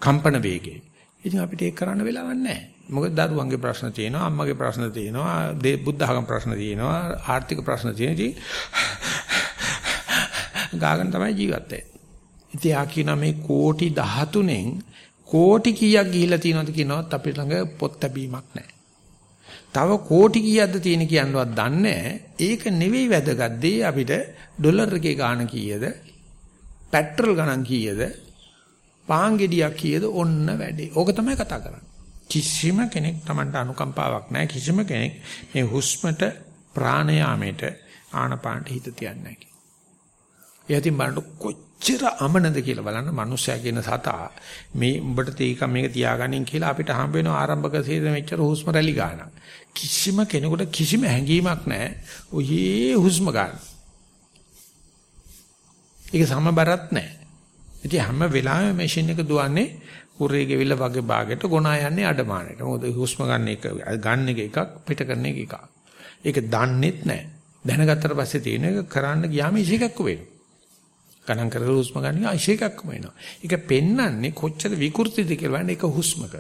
කම්පන වේගය. ඉතින් අපිට ඒක කරන්න වෙලාවක් නැහැ. මොකද දරුවන්ගේ ප්‍රශ්න තියෙනවා, අම්මගේ ප්‍රශ්න තියෙනවා, බුද්ධ ආගම ප්‍රශ්න තියෙනවා, ආර්ථික ප්‍රශ්න තියෙනවා. ගාගෙන තමයි ජීවත් වෙන්නේ. ඉතින් ආ කියන මේ කෝටි 13න් කෝටි කීයක් ගිහිලා තියෙනවද කියනවත් අපිට ළඟ පොත් ලැබීමක් නැහැ. තව කෝටි කීයක්ද තියෙන කියනවත් දන්නේ ඒක නෙවෙයි වැදගත් දේ අපිට ඩොලර් එකේ ගාණ කීයද? පෙට්‍රල් ගණන් කීයද? පාන් ගෙඩියක් කීයද? ඔන්න වැඩේ. ඕක තමයි කතා කරන්නේ. කිසිම කෙනෙක් Tamanට අනුකම්පාවක් නැහැ. කිසිම කෙනෙක් මේ හුස්මට ප්‍රාණයාමයට ආනපානට හිත තියන්නේ නැහැ. එයාටින් බලන්න කොච්චර අමනද කියලා බලන්න මිනිස්සයා කියන සතා මේ උඹට තේක මේක තියාගනින් කියලා අපිට හම්බ වෙන ආරම්භක සේද මෙච්චර හුස්ම රැලි ගන්න. කිසිම කෙනෙකුට කිසිම හැඟීමක් නැහැ. ඔයේ හුස්ම ගන්න. ඒක සමබරත් නැහැ. ඉතින් හැම වෙලාවෙම මැෂින් එක දුවන්නේ කුරේ ගෙවිල වගේ භාගයට ගොනා යන්නේ අඩමාණයට. මොකද හුස්ම ගන්න එක ගන්න එක එකක් පිට කරන එක එකක්. ඒක දන්නෙත් නැහැ. දැනගත්තට පස්සේ තියෙන එක කරන්න ගියාම ඉසිකක්ක වෙනවා. ගණන් කරලා හුස්ම ගන්න ආයෙ එකක්ම එනවා. ඒක පෙන්වන්නේ කොච්චර විකෘතිද කියලා බලන්න ඒක හුස්මක.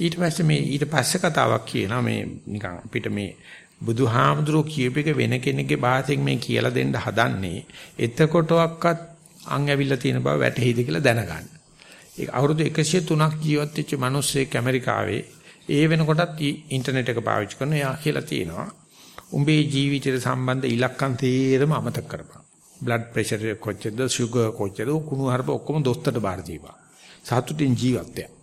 ඊට පස්සේ මේ ඊට පස්සේ කතාවක් කියනවා මේ නිකන් අපිට මේ බුදුහාමුදුරුවෝ කියපේක වෙන කෙනෙක්ගේ භාෂෙන් මේ කියලා දෙන්න හදන්නේ එතකොටවත් අං ඇවිල්ලා තියෙන බව වැටහිද කියලා දැනගන්න. ඒක අවුරුදු 103ක් ජීවත් වෙච්ච මිනිස්සෙක් ඇමරිකාවේ ඒ වෙනකොටත් ඉන්ටර්නෙට් එක පාවිච්චි කරන යා කියලා තියෙනවා. උඹේ ජීවිතයට සම්බන්ධ ඉලක්කම් තේරම අමතක කරපන්. බ්ලඩ් ප්‍රෙෂර් එක කොච්චරද සුගර් කොච්චරද කුණු හරප ඔක්කොම දොස්තරට බාර දීපන්. සතුටින් ජීවත් වෙන්න.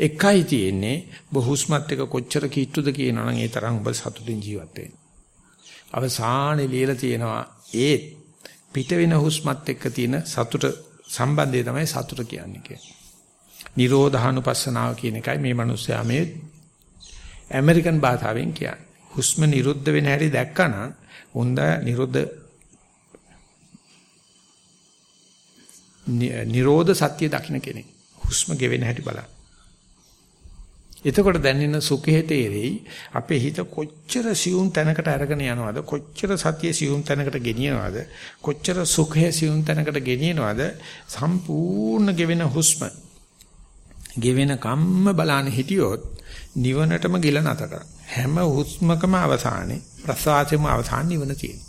එකයි තියෙන්නේ බහුස්මත් එක කොච්චර කීට්ටුද කියනවනම් ඒ තරම් ඔබ සතුටින් ජීවත් වෙන්න. අවසානයේ ලියලා තියෙනවා ඒ පිට වෙන හුස්මත් එක්ක තියෙන සතුට සම්බන්ධය තමයි සතුට කියන්නේ කියන්නේ. නිරෝධානුපස්සනාව කියන එකයි මේ මිනිස්සයා මේ ඇමරිකන් භාෂාවෙන් කියන්නේ. හුස්ම නිරුද්ධ වෙන හැටි දැක්කනම් හොඳ නිරුද්ධ නිරෝධ සත්‍ය දකින්න කෙනෙක්. හුස්ම ගෙවෙන හැටි බලන්න. එතකොට දැනෙන සුඛේ තේරෙයි අපේ හිත කොච්චර සියුම් තැනකට අරගෙන යනවද? කොච්චර සතිය සියුම් තැනකට ගෙනියනවද? කොච්චර සුඛය සියුම් තැනකට ගෙනියනවද? සම්පූර්ණ ගෙවෙන හුස්ම ගෙවෙන කම්ම බලන්න හිටියොත් නිවනටම ගිල නැත කර හැම හුස්මකම අවසානයේ ප්‍රසවාසයේම අවසාන නිවන තියෙනවා.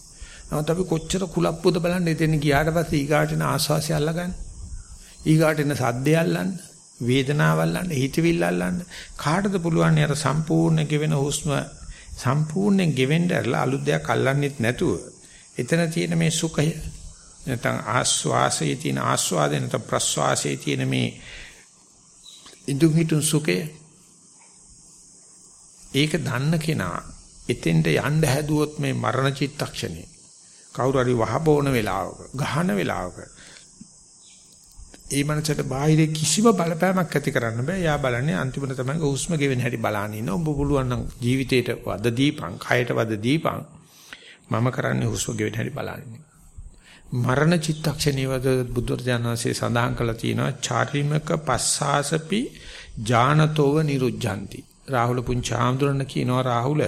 නමුත් අපි කොච්චර කුලප්පුද බලන්න එතන ගියාට පස්සේ ඊගාට එන ආස්වාසිය අල්ලගන්න. ඊගාට එන සද්දය අල්ලන්න, වේදනාව අල්ලන්න, හිතවිල්ල අල්ලන්න. කාටද පුළුවන් අර සම්පූර්ණ ගෙවෙන හුස්ම? සම්පූර්ණයෙන් ගෙවෙන්න ඇරලා අලුත් දෙයක් අල්ලන්නෙත් නැතුව. එතන තියෙන මේ සුඛය නැත්නම් ආස්වාසයේ තියෙන ආස්වාදය නැත්නම් ප්‍රස්වාසයේ තියෙන මේ ඉදුම් හිටුන් සුඛය. ඒක දන්න කෙනා එතෙන්ට යන්න හැදුවොත් මේ මරණ චිත්තක්ෂණේ. කවුරු හරි වහබෝන වෙලාවක ගහන වෙලාවක ඒ මනසට බාහිර කිසිම බලපෑමක් ඇති කරන්න බෑ. යා බලන්නේ අන්තිමට තමයි හුස්ම ගෙවෙන හැටි බලන්න ඉන්න. ඔබ පුළුවන් නම් ජීවිතේට වද දීපං, කයට වද දීපං. මම කරන්නේ හුස්ම ගෙවෙන හැටි බලන්න. මරණ චිත්තක්ෂණීයවද බුදුරජාණන්සේ සඳහන් කළා තියෙනවා චාරිමක පස්සාසපි ඥානතෝව නිරුද්ධಂತಿ. රාහුල පුංචි ආම්දුරණ කියනවා රාහුල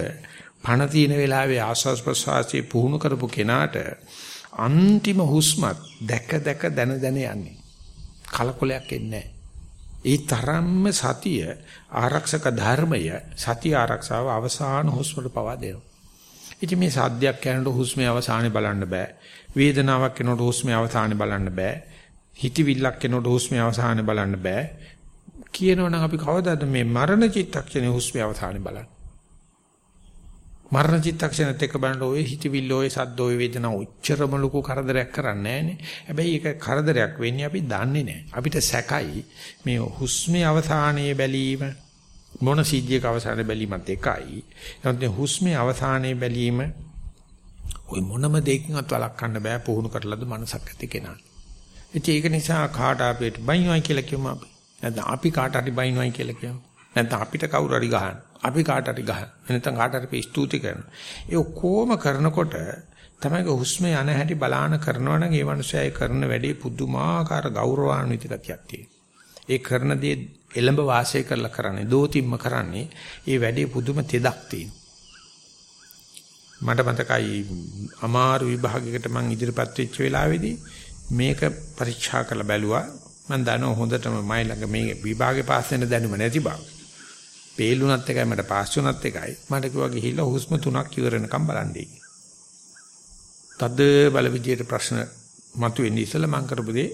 පණ තියෙන වෙලාවේ ආස්වාස් ප්‍රසවාසයේ පුහුණු කරපු කෙනාට අන්තිම හුස්මත් දැක දැක දන දන යන්නේ. කලකොලයක් එන්නේ ඒ තරම්ම සතිය ආරක්ෂක ධර්මය සතිය ආරක්ෂාව අවසාන හුස්මට පවා දෙනවා. ඉතින් මේ සාධ්‍යයක් කරනකොට හුස්මේ අවසානේ බලන්න බෑ. වේදනාවක් කරනකොට හුස්මේ අවසානේ බලන්න බෑ. හිතවිල්ලක් කරනකොට හුස්මේ අවසානේ බලන්න බෑ. කියනවනම් අපි කවදාද මේ මරණ චිත්තක්ෂණේ හුස්මේ අවසානේ බලන්නේ? මරණ චිත්තක්ෂණත් එක්ක බලනකොට ওই හිතවිල්ල ওই සද්ද ওই වේදනා උච්චරම ලොකු කරදරයක් කරන්නේ නැහනේ. හැබැයි ඒක කරදරයක් වෙන්නේ අපි දන්නේ නැහැ. අපිට සැකයි මේ හුස්මේ අවසානයේ බැලීම මොන සිද්ධියක අවසානයේ බැලීමත් එකයි. එහෙනම් හුස්මේ අවසානයේ බැලීම ওই මොනම දෙයකින්වත් වළක්වන්න බෑ පුහුණු කරලාද මනසක් ඇති කෙනා. ඒක නිසා කාට අපිට බයින්වයි කියලා කියමු අපි. නැත්නම් අපි කාට හරි බයින්වයි කියලා කියමු. නැත්නම් අපිට කවුරු හරි ගහන. අපි කාට හරි ගහන. නැත්නම් කාට හරි ස්තුති කරනවා. ඒ ඔක්කොම කරනකොට තමයි හුස්ම යන හැටි බලාන කරනවා නම් ඒ මනුස්සයයි කරන වැඩේ පුදුමාකාර ගෞරවාන්විත ගතියක් තියෙනවා. ඒ කරන දේ එළඹ වාසය කරලා කරන්නේ දෝතිම්ම කරන්නේ ඒ වැඩේ පුදුම තෙදක් තියෙනවා. මට මතකයි අමාරු විභාගයකට මම ඉදිරිපත් වෙච්ච වෙලාවේදී මේක පරීක්ෂා කරලා බැලුවා මම දන්නවා හොඳටම මයි ළඟ මේ විභාගේ පාස් වෙන දැනුම නැති බව. පේලුණත් එකයි මට පාස් වුණත් එකයි. මට කිව්වා ගිහිල්ලා හුස්ම තුනක් ඉවර වෙනකම් බලන්නේ. තද බල විදියට ප්‍රශ්න මතුවෙන්නේ ඉස්සෙල්ලා මම කරපු දේ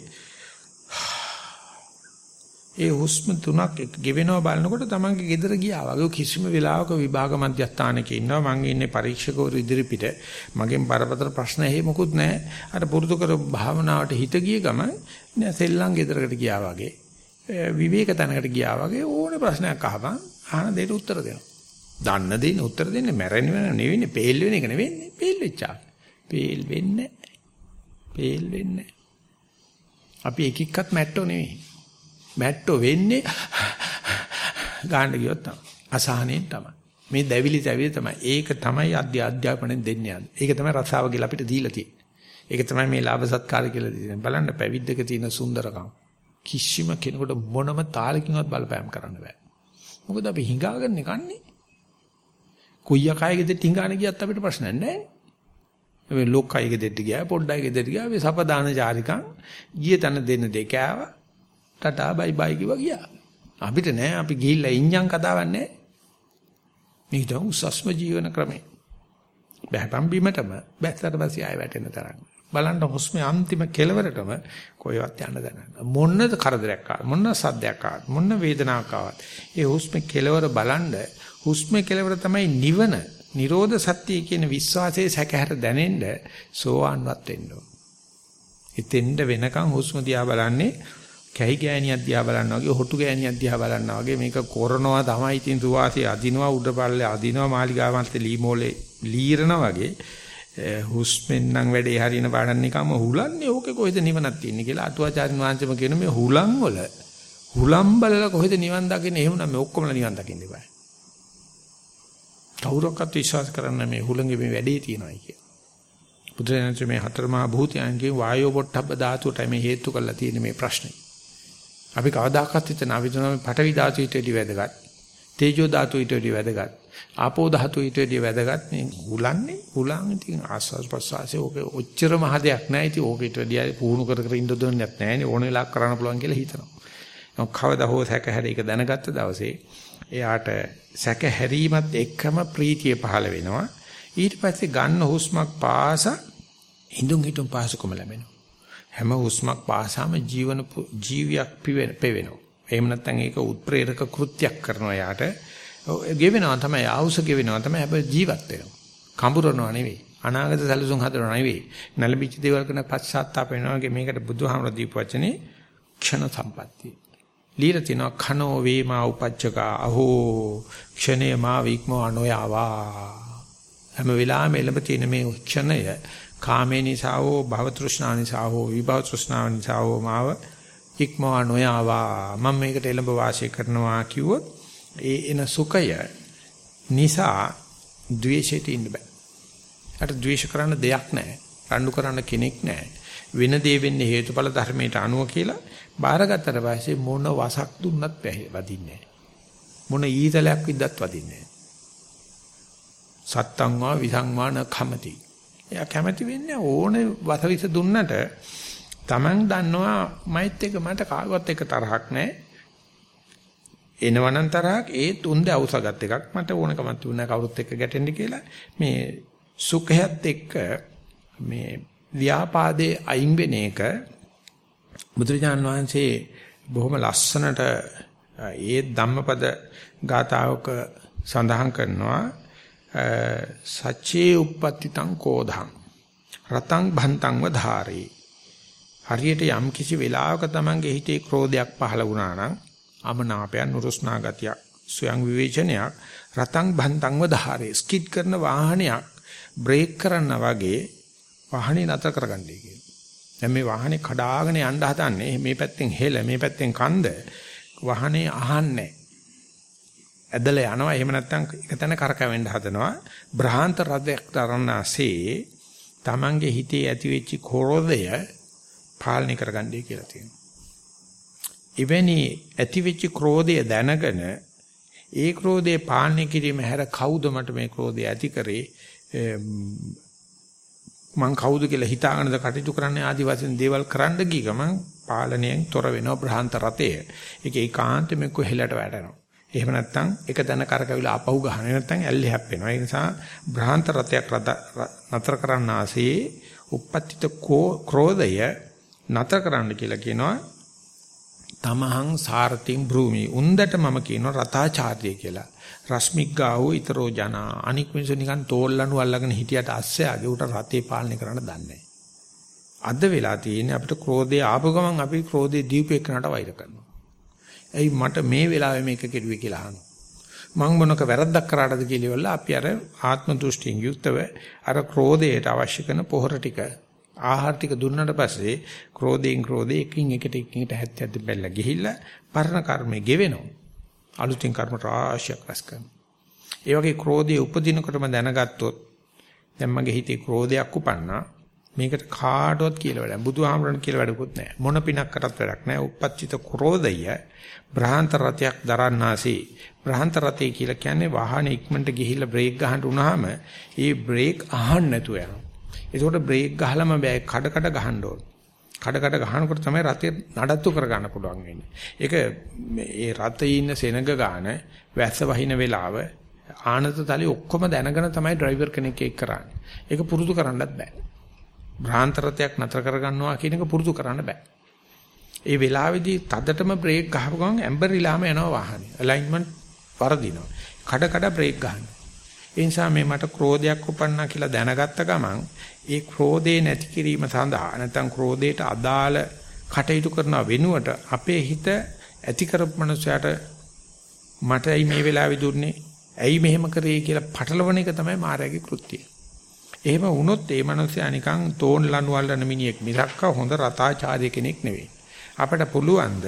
ඒ හුස්ම තුනක් ගෙවෙනවා බලනකොට තමන්ගේ ගෙදර ගියා වගේ කිසිම වෙලාවක විභාග මධ්‍යස්ථානයක ඉන්නවා මං ඉන්නේ පරීක්ෂකවරු ඉදිරිපිට මගෙන් බරපතල ප්‍රශ්න එහෙ මොකුත් නැහැ අර පුරුදු කර භාවනාවට හිත ගිය ගම සෙල්ලම් ගෙදරකට ගියා වගේ විවේක තැනකට ගියා වගේ ඕනේ ප්‍රශ්නයක් අහපන් අහන දෙයට උත්තර දෙනවා දන්න දෙයින් උත්තර දෙන්නේ මැරෙන්න නෙවෙන්නේ පේල් වෙන එක නෙවෙන්නේ පේල් වෙච්චා පේල් වෙන්නේ පේල් වෙන්නේ අපි එක එක්කත් මැට්ටෝ නෙවෙයි මැට්ටෝ වෙන්නේ ගන්න ගියොත් තමයි. අසහනෙන් තමයි. මේ දැවිලි දැවිලි තමයි. ඒක තමයි අධ්‍ය අධ්‍යාපනයෙන් දෙන්නේ යන්නේ. ඒක තමයි රසාව කියලා අපිට දීලා තියෙන්නේ. ඒක තමයි මේ ලාභ සත්කාර කියලා දෙන්නේ. බලන්න පැවිද්දක තියෙන සුන්දරකම්. කිසිම කෙනෙකුට මොනම තාලකින්වත් බලපෑම් කරන්න බෑ. මොකද අපි හිඟාගෙන කන්නේ. කුయ్య කය ගෙදරට හිඟාන ගියත් අපිට ප්‍රශ්නයක් නැහැ. මේ ලොක්කයි ගෙදරට ගියා පොඩ්ඩයි ගෙදරට ගියා මේ සපදාන චාරිකන් ගිය තැන දෙන්න දෙක ආවා ටටා බයි බයි කිව්වා ගියා. අපිට නෑ අපි ගිහිල්ලා ඉන්ජන් කතාවක් නෑ. මේක තමයි උසස්ම ජීවන ක්‍රමය. බහැපම් බීමටම බැස්සට පස්සේ ආය වැටෙන තරම්. බලන්න හුස්මේ අන්තිම කෙලවරටම කොහෙවත් යන්න දැනන්න. මොනද කරදරයක් ආවත් මොන සද්දයක් ආවත් මොන වේදනාවක් ආවත් ඒ හුස්මේ කෙලවර බලන්න හුස්මේ කෙලවර තමයි නිවන. නිරෝධ සත්‍ය කියන විශ්වාසයේ සැකහැර දැනෙන්න සෝවාන්වත් වෙන්න ඕන. එතෙන්ද වෙනකන් හුස්ම දිහා බලන්නේ කැහි ගෑණියක් දිහා බලනවා වගේ හොටු ගෑණියක් දිහා බලනවා වගේ මේක කරනවා තමයි ඉතින් සුවාසිය අදිනවා උඩ පල්ලේ අදිනවා මාලිගාවන්ත ලීමෝලේ ලීරනවා වගේ හුස්මෙන් නම් වැඩේ හරියන පාඩම් නිකම්ම හුලන්නේ ඕකේ කොහෙද නිවනක් තියෙන්නේ කියලා අටුවාචාරින් වහන්සේම කියන මේ හුලං වල හුලම් බලලා කොහෙද නිවන් දකින්නේ එහෙම නම් මේ ඔක්කොමලා නිවන් දකින්න බෑ කවුරක්වත් විශ්වාස කරන්න මේ හුලංගේ මේ වැඩේ තියෙනවායි කියලා බුදුරජාණන් මේ හතර මහා භූතයන්ගේ වායෝ පොට්ටබ්බ ධාතුවට මේ හේතු කරලා තියෙන මේ ප්‍රශ්නේ අපි කවදාකවත් හිතන අපි තුනම පඨවි ධාතු ඊටදී වැදගත්. තේජෝ ධාතු ඊටදී වැදගත්. ආපෝ ධාතු ඊටදී වැදගත්. මේ හුලන්නේ හුලන් ඉතින් ආස්වාස් ප්‍රසවාසයේ ඕක ඔච්චර මහ දෙයක් නෑ. ඉතින් ඕක ඊට වැඩිය පුහුණු කර කර ඉන්න දුන්නේත් නෑනේ. ඕන වෙලාවක කරන්න පුළුවන් කියලා හිතනවා. නමුත් කවදා හෝ සැකහැර ඒක දැනගත්ත දවසේ එයාට සැකහැරීමත් එක්කම ප්‍රීතිය පහළ වෙනවා. ඊට පස්සේ ගන්න හුස්මක් පාස ඉඳුන් හිටුන් පාසකම ලැබෙනවා. හැම හුස්මක් පාසාම ජීවන ජීවියක් පෙවෙනවා. එහෙම නැත්නම් ඒක උත්ප්‍රේරක කෘත්‍යයක් කරනවා යාට. ගෙවෙනවා තමයි ආවුස ගෙවෙනවා තමයි හැබැයි ජීවත් වෙනවා. කඹරනවා නෙවෙයි. අනාගත සැලසුම් හදනවා නෙවෙයි. නැලපිච්ච දේවල් කරන පශ්චාත්තාප වෙනවා වගේ මේකට බුදුහාමර දීප වචනේ ක්ෂණ සම්පත්තිය. ලීර තිනවා khano වේමා උපච්චකා අහෝ ක්ෂණේ මා වික්මෝ අනෝයාවා. හැම වෙලාවෙම එළඹ තියෙන මේ ක්ෂණය කාමේ නිසා හෝ භව තෘෂ්ණා නිසා හෝ විභව තෘෂ්ණා නිසා හෝ මාව ඉක්මවා නොයාවා මම මේකට එළඹ වාසය කරනවා කිව්වොත් ඒ එන සුඛය නිසා ද්වේෂයට ඉන්න බෑ. අර ද්වේෂ කරන්න දෙයක් නැහැ. රණ්ඩු කරන්න කෙනෙක් නැහැ. වෙන දේ වෙන්නේ හේතුඵල ධර්මයට අනුව කියලා බාරගත්තට පස්සේ මොන වසක් දුන්නත් වදින්නේ නැහැ. මොන ඊතලයක් විද්දත් වදින්නේ නැහැ. සත්තං වා විසං වා කමති. එයා කැමති වෙන්නේ ඕනේ වසවිස දුන්නට Taman දන්නවා මයිත් එක මට කාගවත් එක තරහක් නැහැ. එනවනම් තරහක් ඒ තුන්දේ අවශ්‍යගත් එකක් මට ඕනකමක් තිබුණා කවුරුත් එක්ක ගැටෙන්න කියලා. මේ සුඛයත් එක්ක මේ ව්‍යාපාදේ අයින් වෙන එක බුදුරජාණන් වහන්සේ බොහොම ලස්සනට ඒ ධම්මපද ගාතාවක සඳහන් කරනවා සච්චේ uppattitan කෝධං රතං භන්තං වධාරේ. හරියට යම් කිසි වෙලාවක Tamange හිතේ ක්‍රෝධයක් පහළ වුණා නම් අමනාපයන් නුරුස්නා ගතියක් ස්වයං විවේචනයක් රතං භන්තං වධාරේ ස්කිඩ් කරන වාහනයක් බ්‍රේක් කරන්න වගේ වාහනේ නතර කරගන්නයි කියන්නේ. දැන් මේ වාහනේ කඩාගෙන යන්න හදන්නේ මේ පැත්තෙන් හෙල මේ පැත්තෙන් කන්ද වාහනේ අහන්නේ ඇදලා යනවා එහෙම නැත්නම් එක තැන කරකවෙන්න හදනවා බ්‍රහාන්ත රදයක් තරන්නාසේ Tamange හිතේ ඇතිවෙච්ච ක්‍රෝධය පාලනය කරගන්නයි කියලා තියෙනවා. එවැනි ඇතිවෙච්ච ක්‍රෝධය දැනගෙන ඒ ක්‍රෝධය පාලනය කිරීම හැර කවුද මට මේ ක්‍රෝධය ඇති කරේ මං කවුද කියලා හිතාගෙනද කටයුතු කරන්නේ ආදි වශයෙන් දේවල් කරන්න ගිය ගමන් පාලනයෙන් තොර වෙනවා බ්‍රහන්ත රතය. ඒක ඒකාන්තෙම කොහෙලට වැටෙනවා. එහෙම නැත්නම් එක තැන කරකවිලා ආපහු ගහනවා. නැත්නම් ඇල්ලේ හැප්පෙනවා. ඒ නිසා බ්‍රහන්ත රතයක් නතර කරන්න ආසේ උප්පත්තිත ක්‍රෝධය නතර කරන්න කියලා කියනවා. තමහං සාරතින් භූමි උන්දට මම කියනවා රතාචාර්ය කියලා. රශ්මික් ගාවෝ ඊතරෝ ජනා අනික් මිනිස්සු නිකන් තෝල්ලනු අල්ලගෙන හිටියට අස්සයාගේ උට රතේ පාලනය කරන්න දන්නේ අද වෙලා තියෙන්නේ අපිට ක්‍රෝධය ආපු ගමන් අපි ක්‍රෝධේ දීපේකනට වෛර කරනවා. එයි මට මේ වෙලාවේ මේක කෙරුවේ කියලා අහනවා. මං මොනක වැරද්දක් කරාටද කියලා අපි අර ආත්ම දෘෂ්ටියෙන් යුක්තව අර ක්‍රෝධයට අවශ්‍ය කරන පොහොර ටික ආහාර ටික දුන්නාට පස්සේ ක්‍රෝධයෙන් ක්‍රෝධේ එකින් එකට එකින් එකට හැත් හැත් බැල්ල ගිහිල්ලා පරණ කර්මේ ගෙවෙනවා. අලුතින් කර්ම රාශියක් රැස් කරනවා. ඒ වගේ ක්‍රෝධයේ උපදිනකොටම දැනගත්තොත් දැන් මගේ හිතේ ක්‍රෝධයක් උපන්නා. මේකට කාටවත් කියලා වැඩක් බුදුහාමරණ කියලා වැඩකුත් නැහැ. මොන පිනක්කටත් වැඩක් නැහැ. උපපච්චිත ක්‍රෝධය බ්‍රහන්ත රතයක් දරන්නාසේ. බ්‍රහන්ත රතේ කියලා කියන්නේ වාහනේ ඉක්මනට ගිහිල්ලා බ්‍රේක් ගහන්න උනහම ඒ බ්‍රේක් අහන්න නැතුව යනවා. ඒකට බ්‍රේක් ගහලම බෑ කඩ කඩ ගහන්න ඕන කඩ කඩ ගහනකොට තමයි රතේ නඩත්තු කරගන්න පුළුවන් වෙන්නේ. ඒක මේ රතේ ඉන්න සෙනග ගාන වැස්ස වහින වෙලාව ආනත තලයේ ඔක්කොම දැනගෙන තමයි ඩ්‍රයිවර් කෙනෙක් ඒක කරන්නේ. ඒක පුරුදු කරන්නත් බෑ. භ්‍රාන්ත රතයක් නතර කරගන්නවා කියන එක පුරුදු කරන්න බෑ. ඒ වෙලාවේදී තදටම බ්‍රේක් ගහපු ගමන් ඇම්බරිලාම යනවා වාහනේ. ඇලයින්මන්ට් වරදිනවා. කඩ කඩ බ්‍රේක් ගන්නවා. ඒ නිසා මේ මට ක්‍රෝධයක් උපන්නා කියලා දැනගත්ත ගමන් ඒ ක්‍රෝධේ නැති කිරීම සඳහා නැත්නම් ක්‍රෝධයට අදාළ කටයුතු කරන වෙනුවට අපේ හිත ඇති කරපු මනුස්සයාට මටයි මේ වෙලාවේ දුන්නේ ඇයි මෙහෙම කරේ කියලා පටලවන එක තමයි මායාවේ කෘත්‍යය. එහෙම වුණොත් ඒ මනුස්සයා නිකන් තෝන් ලනු අල්ලන මිනිහෙක් මිසක්ක හොඳ රතාචාර්ය කෙනෙක් නෙවෙයි. අපිට පුළුවන් ද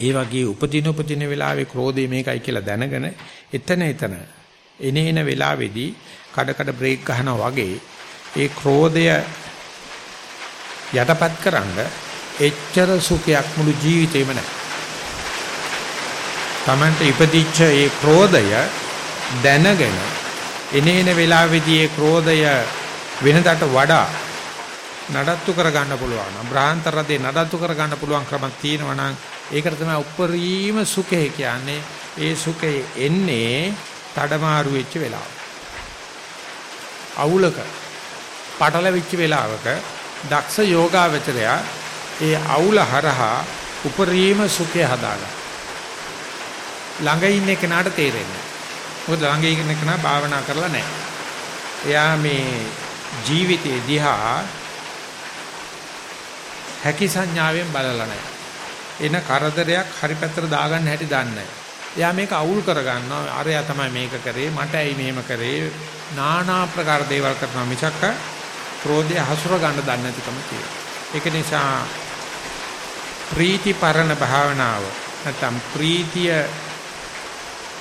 ඒ වගේ උපදින උපදින වෙලාවේ ක්‍රෝධය මේකයි කියලා දැනගෙන එතන එතන එනේන වෙලාවේදී කඩ කඩ බ්‍රේක් ගහනවා වගේ ඒ ක්‍රෝධය යටපත් කරන්න එච්චර සුඛයක් මුළු ජීවිතේම නැහැ. Tamante ඉපදිච්ච ඒ ක්‍රෝධය දැනගෙන එනේන වෙලාවේදී ඒ ක්‍රෝධය වෙනදාට වඩා නඩත්තු කරගන්න පුළුවන්. බ්‍රාහන්තරදී නඩත්තු කරගන්න පුළුවන් ක්‍රමක් තියෙනවා නම් ඒකට තමයි උප්පරීම සුඛය කියන්නේ. ඒ සුඛය එන්නේ තඩමාරු වෙච්ච වෙලාව. අවුලක පටලවිච්ච වෙලාවක දක්ෂ යෝගාවචරයා ඒ අවුල හරහා උපරිම සුඛය හදාගන්න. ළඟ ඉන්න කෙනාට තේරෙන්නේ. මොකද ළඟ ඉන්න කෙනා භාවනා කරලා නැහැ. එයා මේ ජීවිතේ දිහා හැකි සංඥාවෙන් බලලා නැහැ. එන කරදරයක් හරි පැත්තට දාගන්න හැටි දන්නේ නැහැ. එයා මේක අවුල් කරගන්නවා. අරයා තමයි මේක කරේ. මට ඇයි මෙහෙම කරේ? নানা ප්‍රකාර දේවල් කරනවා මිසක් ක්‍රෝධය හසුර ගන්න දන්නේ නැතිකම තියෙනවා. ඒක නිසා ප්‍රීති පරණ භාවනාව නැත්නම් ප්‍රීතිය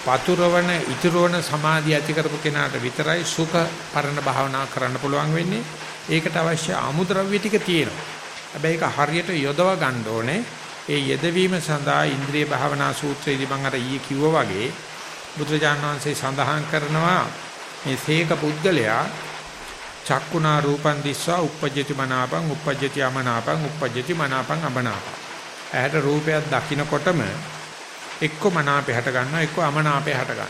පතුරවන ඉතුරුවන සමාධිය ඇති කරපු කෙනාට විතරයි සුඛ පරණ භාවනා කරන්න පුළුවන් වෙන්නේ. ඒකට අවශ්‍ය අමුද්‍රව්‍ය ටික තියෙනවා. හැබැයි ඒක හරියට යොදව ගන්න ඕනේ. ඒ යෙදවීම සඳහා ඉන්ද්‍රිය භාවනා සූත්‍රයේදී මම අර ඊයේ කිව්වා වගේ බුදුරජාණන් වහන්සේ සඳහන් කරනවා මේ සීක පුද්ගලයා චක්කුණා රූපං දිස්වා uppajjati මනාපං uppajjati අමනාපං uppajjati මනාපං අමනාපං ඇහැට රූපයක් දකින්නකොටම එක්ක මනාපේ හට ගන්නවා එක්ක අමනාපේ හට ගන්නවා.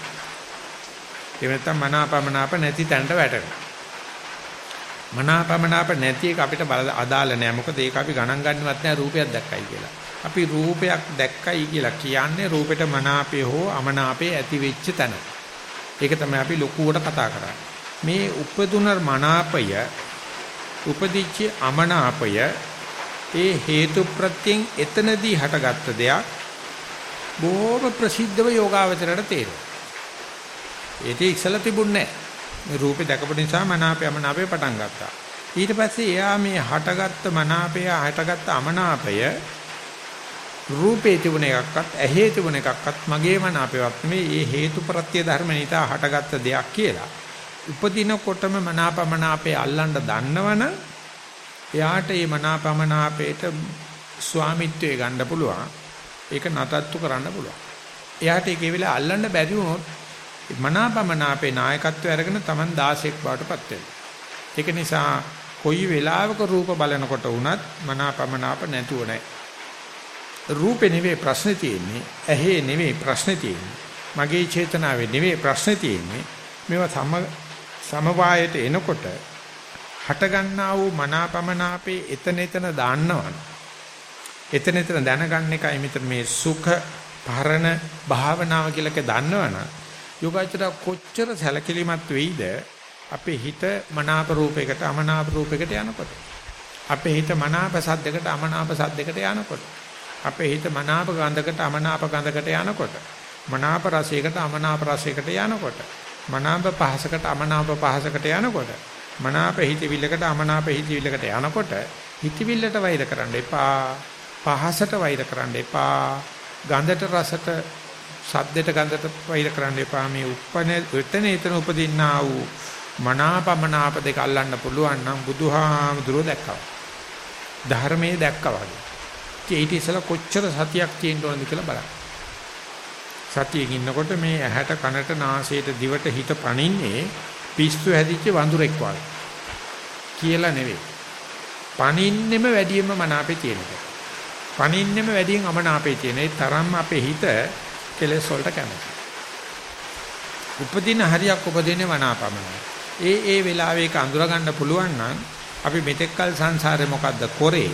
ඒ නැත්තම් මනාපමනාප නැති තැනට වැටෙනවා. මනාපමනාප නැති එක අපිට අදාළ නෑ. මොකද ඒක අපි ගණන් ගන්නවත් නෑ රූපයක් දැක්කයි කියලා. අපි රූපයක් දැක්කයි කියලා කියන්නේ රූපෙට මනාපේ හෝ අමනාපේ ඇති වෙච්ච තැන. ඒක තමයි අපි ලොකුවට කතා කරන්නේ. මේ උපදුන මනාපය උපදිච්ච අමනාපය ඒ හේතු ප්‍රත්‍යයෙන් එතනදී හටගත්ත දෙයක් බොහොම ප්‍රසිද්ධව යෝගාවචරයට තේරෙනවා. ඒක ඉස්සලා තිබුණේ නැහැ. මේ රූපේ දැකපු නිසා මනාපය අමනාපය පටන් ගත්තා. ඊට පස්සේ එයා මේ හටගත්ත මනාපය හටගත්ත අමනාපය රූපේ තිබුණ එකක්වත් ඇහි තිබුණ එකක්වත් මගේ මනාපයවත් නෙමෙයි ඒ හේතුප්‍රත්‍ය ධර්ම නිසා හටගත්ත දෙයක් කියලා. උපදිනකොටම මනාපමනාපේ අල්ලන්න දන්නවනම් එයාට මේ මනාපමනාපේට ස්වාමිත්වයේ ගන්න පුළුවන්. ඒක නතත්තු කරන්න පුළුවන්. එයාට ඒකේ වෙලාව අල්ලන්න බැරි වුණොත් මනාපමනාපේ නායකත්වය අරගෙන Taman 16ක් බවටපත් වෙනවා. ඒක නිසා කොයි වෙලාවක රූප බලනකොට වුණත් මනාපමනාප නැතුව නැහැ. රූපේ නෙවෙයි ප්‍රශ්නේ තියෙන්නේ, ඇහි නෙවෙයි ප්‍රශ්නේ තියෙන්නේ. මගේ චේතනාවේ නෙවෙයි ප්‍රශ්නේ තියෙන්නේ. මේවා සම සමவாயයට එනකොට හට ගන්නා වූ මනාපමනාපේ එතන එතන දාන්නවනේ. එතන එතන දැනගන්න එකයි මෙතන මේ සුඛ පරණ භාවනාව කියලාක දන්නවනම් යෝගාචර කොච්චර සැලකිලිමත් වෙයිද? අපේ හිත මනාප රූපයකට අමනාප රූපයකට යනකොට. අපේ හිත මනාප සද්දයකට අමනාප සද්දයකට යනකොට. අපේ හිත මනාප ගන්ධකට අමනාප ගන්ධකට යනකොට. මනාප රසයකට අමනාප රසයකට යනකොට. මනාප පහසකට අමනාප පහසකට යනකොට මනාප හිතවිල්ලකට අමනාප හිතවිල්ලකට යනකොට හිතවිල්ලට වෛර කරන්න එපා පහසට වෛර කරන්න එපා ගන්ධට රසට සද්දට ගඳට වෛර කරන්න එපා මේ උප්පන එතන එතන උපදින්නා වූ මනාපමනාප දෙක අල්ලන්න පුළුවන් නම් බුදුහාමුදුරුවෝ දැක්කවා. ධර්මයේ දැක්කවා වගේ. ඊට ඉස්සලා කොච්චර සතියක් තියෙන්න ඕනද කියලා බලන්න. සතියෙන් ඉන්නකොට මේ ඇහැට කනට නාසයට දිවට හිත පණින්නේ පිස්සු හැදිච්ච වඳුරෙක් වගේ. කියලා නෙවෙයි. පණින්නෙම වැඩියෙන්ම මනාපේ තියෙන එක. පණින්නෙම වැඩියෙන් අමනාපේ තියෙන. ඒ තරම්ම අපේ හිත කෙලෙස් වලට කැමති. උපදින හරියක් උපදින්නේ වනාපමනයි. ඒ ඒ වෙලාවේ ඒක අඳුර ගන්න පුළුවන් නම් අපි මෙතෙක්කල් සංසාරේ මොකද්ද කරේ?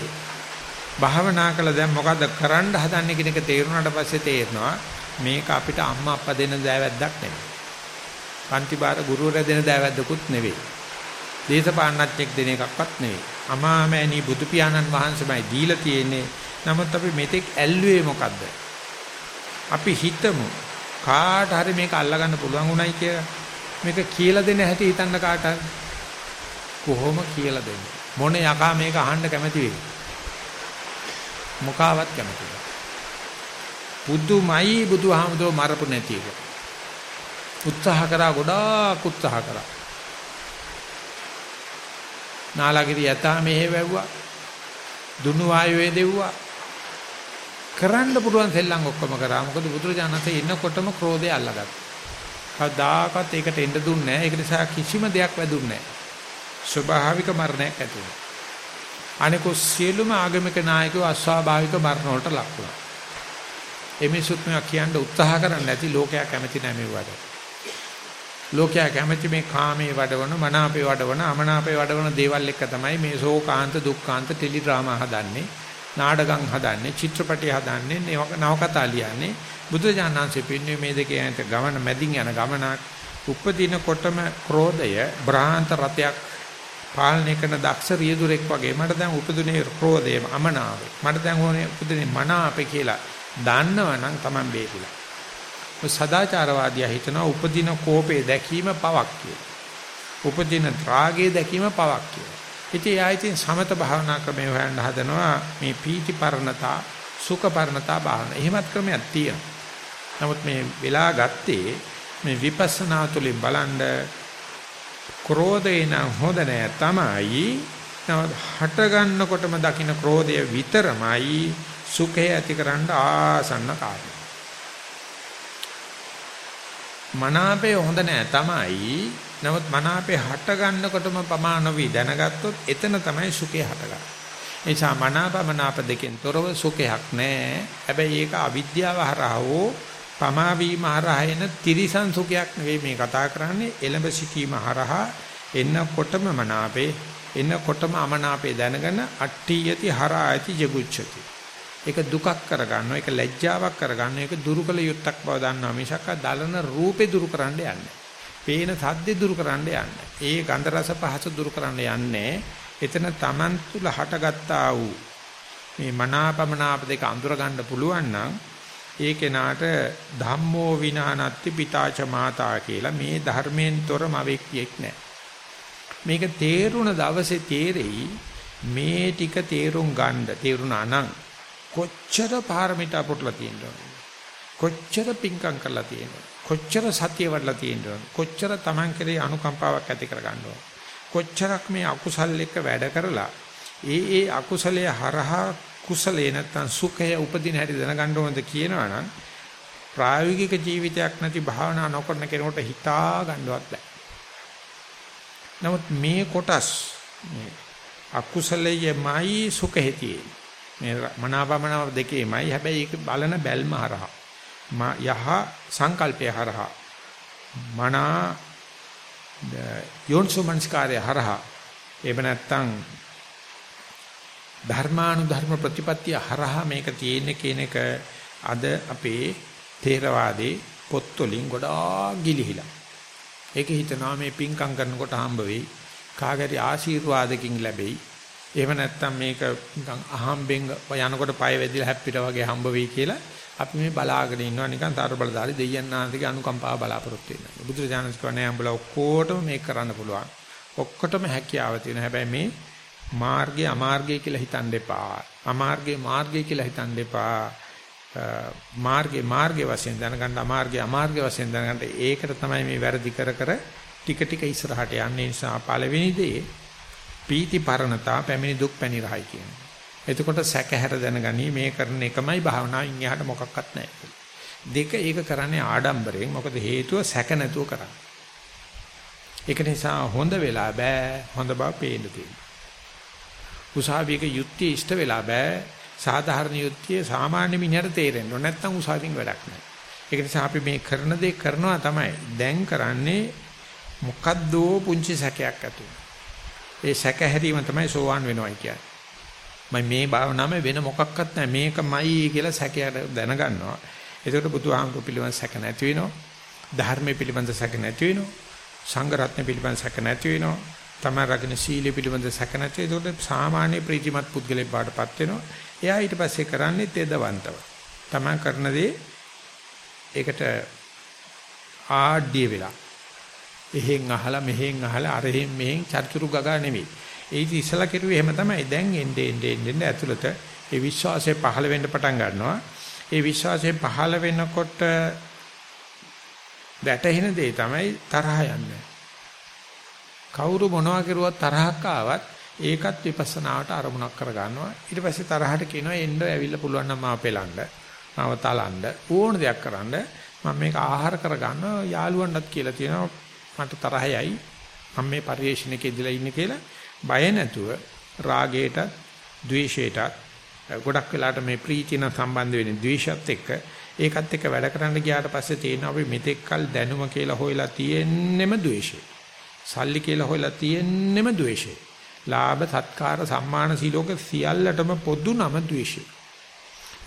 භාවනා කළ දැන් මොකද්ද කරන්න හදන්නේ කියන එක තේරුණාට පස්සේ තේරෙනවා මේක අපිට අම්මා අප්පා දෙන දෑවැද්දක් නෙවෙයි. පන්ති බාර ගුරුවරයා දෙන දෑවැද්දකුත් නෙවෙයි. දේශපාලනඥෙක් දෙන එකක්වත් නෙවෙයි. අමාමෑණී බුදු පියාණන් වහන්සේමයි දීලා තියෙන්නේ. නමුත් අපි මෙතෙක් ඇල්ලුවේ මොකද්ද? අපි හිතමු කාට හරි මේක අල්ලගන්න පුළුවන් උනායි කියලා. මේක කියලා දෙන්න හැටි හිතන්න කාට හරි. කොහොම කියලා දෙන්නේ? මොන යකා මේක අහන්න කැමති වෙයි? මොකාවත් කැමති නැහැ. බුදුමයි බුදුහාමුදුරුවෝ මරපු නැති එක. උත්සාහ කරා ගොඩාක් උත්සාහ කරා. නාලාගිරි යතා මෙහෙ වැව්වා. දුනු වායුවේ දෙව්වා. කරන්න පුළුවන් සෙල්ලම් ඔක්කොම කරා. මොකද බුදුරජාණන්සේ ඉන්නකොටම ක්‍රෝධය අල්ලගත්තා. කවදාකවත් ඒකට එන්න දුන්නේ නැහැ. ඒක නිසා කිසිම දෙයක් වැදුන්නේ නැහැ. ස්වභාවික මරණයක් ඇති වුණා. අනිකෝ සියලුම ආගමික නායකයෝ අස්වාභාවික මරණ වලට ලක් වුණා. එමිසුත් මේවා කියන්න උත්සාහ කරන්නේ නැති ලෝකයා කැමති නැහැ මේවට. ලෝකයා කැමති මේ කාමයේ වඩවන, මනාපේ වඩවන, අමනාපේ වඩවන දේවල් එක තමයි මේ ශෝකාන්ත, දුක්ඛාන්ත ටෙලි ඩ්‍රාමා හදන්නේ. නාඩගම් හදන්නේ, චිත්‍රපටි හදන්නේ, නවකතා ලියන්නේ. බුදුජානනාංශයේ පින්නේ මේ දෙකේ ඇන්ත ගමන මැදින් යන ගමනක් උපදිනකොටම ක්‍රෝධය බ්‍රහාන්ත රතයක් පාලනය කරන දක්ෂ රියදුරෙක් වගේ මට දැන් උපදිනේ ක්‍රෝධය අමනාප මට දැන් ඕනේ උපදිනේ මනාප කියලා දන්නවනම් Taman බේරිලා. ඔය සදාචාරවාදියා හිතනවා උපදින කෝපේ දැකීම පවක් කියලා. උපදින රාගයේ දැකීම පවක් කියලා. ඉතින් ආයතින් සමත භාවනා ක්‍රමය හොයන්න හදනවා මේ පීති පරණතා සුඛ පරණතා භාවන. එහෙමත් ක්‍රමයක් තියෙනවා. නමුත් මේ වෙලා ගත්තේ මේ විපස්සනා තුලින් බලන්න ක්‍රෝධේ නම් හොඳ නෑ තමයි. නමුත් හට ගන්නකොටම දකින්න ක්‍රෝධය විතරමයි සුඛය ඇතිකරන්න ආසන්න කාරණා. මනාපේ හොඳ නෑ තමයි නමුත් මනාපේ හට ගන්නකොටම ප්‍රමාණ නොවි දැනගත්තොත් එතන තමයි සුඛය හටගන්නේ. ඒ නිසා මනාපමනාප දෙකෙන් තොරව සුඛයක් නැහැ. හැබැයි ඒක අවිද්‍යාව හරහා හෝ පමා වීම හරහා එන තිරිසන් සුඛයක් නෙවෙයි මේ කතා කරන්නේ. එළඹ සිටීම හරහා එන්නකොටම මනාපේ එන්නකොටම අමනාපේ දැනගෙන අට්ටි යති හරා ඇති ජගුච්ඡති. ඒක දුකක් කරගන්නවා. ඒක ලැජ්ජාවක් කරගන්නවා. ඒක දුරුකල යුත්තක් බව දන්නවා. මිසක් දලන රූපේ දුරු කරන්න යන්නේ. පේන සද්දේ දුරු කරන්න යන්නේ. ඒ ගන්ධ රස පහස දුරු කරන්න යන්නේ. එතන Taman තුල හටගත්තා වූ මේ මනාපමනාප දෙක අඳුර ගන්න පුළුවන් නම් ඒ කෙනාට ධම්මෝ විනානත්ති පිතාච මාතා කියලා මේ ධර්මයෙන් තොර මවෙක්ියෙක් නැහැ. මේක තේරුණ දවසේ තේරෙයි මේ ටික තේරුම් ගන්න තේරුණා නම් කොච්චර පාරමිතා පුරලා තියෙනවද? කොච්චර පිංකම් කරලා තියෙනවද? කොච්චර සතිය වඩලා තියෙනවද? කොච්චර Taman කෙරේ අනුකම්පාවක් ඇති කර ගන්නවද කොච්චරක් මේ අකුසල් එක්ක වැඩ කරලා ඒ ඒ අකුසලයේ හරහා කුසලේ නැත්තම් සුඛය උපදින හැටි දැනගන්න ඕනද කියනවනම් ප්‍රායෝගික ජීවිතයක් නැති භාවනා නොකරන කෙනෙකුට හිතා ගන්නවත් බෑ. නමුත් මේ කොටස් මේ අකුසලයේමයි සුඛෙතියේ මේ මනාපමනාව දෙකේමයි හැබැයි ඒක බලන බැල්ම හරහා යහ සංකල්පය හරහා මනා යෝන්සෝමනස්කාරය හරහා එහෙම නැත්නම් ධර්මානුධර්ම ප්‍රතිපත්තිය හරහා මේක තියෙන්නේ කියන එක අද අපේ තේරවාදී පොත්වලින් ගොඩාක් ගිලිහිලා. ඒක හිතනවා මේ පිංකම් කරනකොට හම්බ වෙයි. කාගරි ආශිර්වාදකින් ලැබෙයි. එහෙම නැත්නම් මේක නිකන් අහම්බෙන් යනකොට පය වැදිලා හැප්පිට වගේ හම්බ වෙයි කියලා අපි මේ බලාගෙන ඉන්නවා නිකන් තර බලදාරි දෙයයන් ආන්තිගේ අනුකම්පාව බලාපොරොත්තු වෙනවා. බුදුරජාණන් කියන්නේ අඹලා ඔක්කොටම මේක කරන්න පුළුවන්. ඔක්කොටම හැකියාව තියෙනවා. හැබැයි මේ මාර්ගය අමාර්ගය කියලා හිතන්න එපා. අමාර්ගය මාර්ගය කියලා හිතන්න එපා. මාර්ගේ මාර්ගේ වශයෙන් දැනගන්න අමාර්ගේ අමාර්ගේ වශයෙන් දැනගන්න ඒකට තමයි මේ වැරදි කර කර ටික ටික ඉස්සරහට යන්නේ නිසා පළවෙනි දේ පීති පරණතා පැමිණි දුක් පැනිරහයි කියන්නේ. එතකොට සැකහැර දැනගනි මේ කරන එකමයි භාවනාවෙන් එහාට මොකක්වත් නැහැ. දෙක ඒක කරන්නේ ආඩම්බරයෙන් මොකද හේතුව සැක නැතුව කරන්නේ. ඒක නිසා හොඳ වෙලා බෑ හොඳ බව පේන්න තියෙනවා. උසාවියක යුක්තිය ඉෂ්ට වෙලා බෑ සාධාරණ යුක්තිය සාමාන්‍ය මිනිහට තේරෙන්න ඕන නැත්නම් උසාවියෙන් වැඩක් නැහැ. ඒක නිසා අපි මේ කරන දේ කරනවා තමයි. දැන් කරන්නේ මොකද්දෝ පුංචි සැකයක් ඇති ඒ සැක හැරීම තමයි සෝවාන් වෙනවා කියන්නේ. මම මේ භාවනාවේ වෙන මොකක්වත් නැහැ මේකමයි කියලා සැකයට දැනගන්නවා. එතකොට බුදුහාමුදුරු පිළිබඳ සැක නැති වෙනවා. ධර්මයේ පිළිබඳ සැක නැති වෙනවා. සංඝ රත්න පිළිබඳ සැක නැති වෙනවා. තමයි රකින්න සීලය පිළිබඳ සැක නැති. එතකොට සාමාන්‍ය ප්‍රීතිමත් පුද්ගලෙක් බාටපත් වෙනවා. එයා ඊට පස්සේ කරන්නේ තෙදවන්තව. තමන් කරන දේ ඒකට ආඩ්‍ය වෙලා. එහෙන් අහලා මෙහෙන් අහලා අරහෙන් මෙහෙන් චර්චුරු ගගා නෙමෙයි. ඒක ඉස්සලා කෙරුවේ එහෙම තමයි. දැන් එන්නේ එන්නේ එන්නේ ඇතුළත ඒ විශ්වාසය පහළ වෙන්න පටන් ගන්නවා. ඒ විශ්වාසය පහළ වෙනකොට වැටහෙන දේ තමයි තරහ යන්නේ. කවුරු මොනවා කරුවත් තරහක් ආවත් ඒකත් විපස්සනාවට අරමුණක් කර ගන්නවා. ඊට පස්සේ තරහට කියනවා එන්න ඇවිල්ලා පුළුවන් නම් මාව පෙලන්න. මාව තලන්න ඕන දෙයක් කරන්න. මම මේක ආහාර කර ගන්නවා. යාළුවන්ටත් කියලා තියෙනවා මට තරහයයි. මම මේ පරිශ්‍රණයකදීලා ඉන්නේ කියලා බය නැතුව රාගයට, ද්වේෂයට ගොඩක් වෙලාට මේ ප්‍රීතියන සම්බන්ධ වෙන්නේ ද්වේෂත් එක්ක ඒකත් එක්ක වැඩ කරන්න ගියාට පස්සේ තේරෙනවා අපි මෙතෙක්කල් දැනුම කියලා හොයලා තියෙන්නෙම ද්වේෂය. සල්ලි කියලා හොයලා තියෙන්නෙම ද්වේෂය. ලාභ සත්කාර සම්මාන සිලෝක සියල්ලටම පොදු නම ද්වේෂය.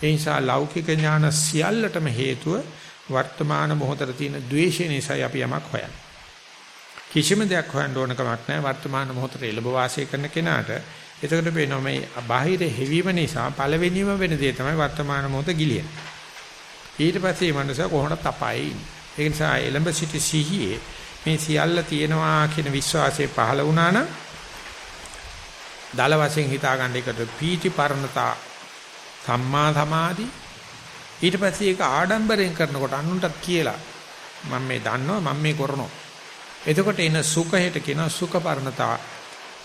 ඒ නිසා ලෞකික ඥාන සියල්ලටම හේතුව වර්තමාන මොහොතේ තියෙන ද්වේෂය නිසායි අපි යමක් හොයන්නේ. කිසිම දෙයක් හොයන්න ඕන කමක් නැහැ වර්තමාන මොහොතේ එළඹ වාසය කරන කෙනාට. එතකොට පේනවා මේ බාහිර හැවීම නිසා පළවෙනිම වෙන දේ තමයි වර්තමාන මොහොත ගිලියන. ඊට පස්සේ මේ මනස කොහොමද තපයි. ඒ නිසා එළඹ සිටි සිහියේ මේ සියල්ල තියෙනවා කියන විශ්වාසය පහළ වුණා නම් දල වශයෙන් හිතා ගන්න එකට පීති පරණතා සම්මා සමාධි ඊට පස්සේ ඒක ආඩම්බරයෙන් කරනකොට අනුන්ටත් කියලා මම මේ දන්නවා මම මේ කරනවා එතකොට එන සුඛයට කියනවා සුඛ පරණතා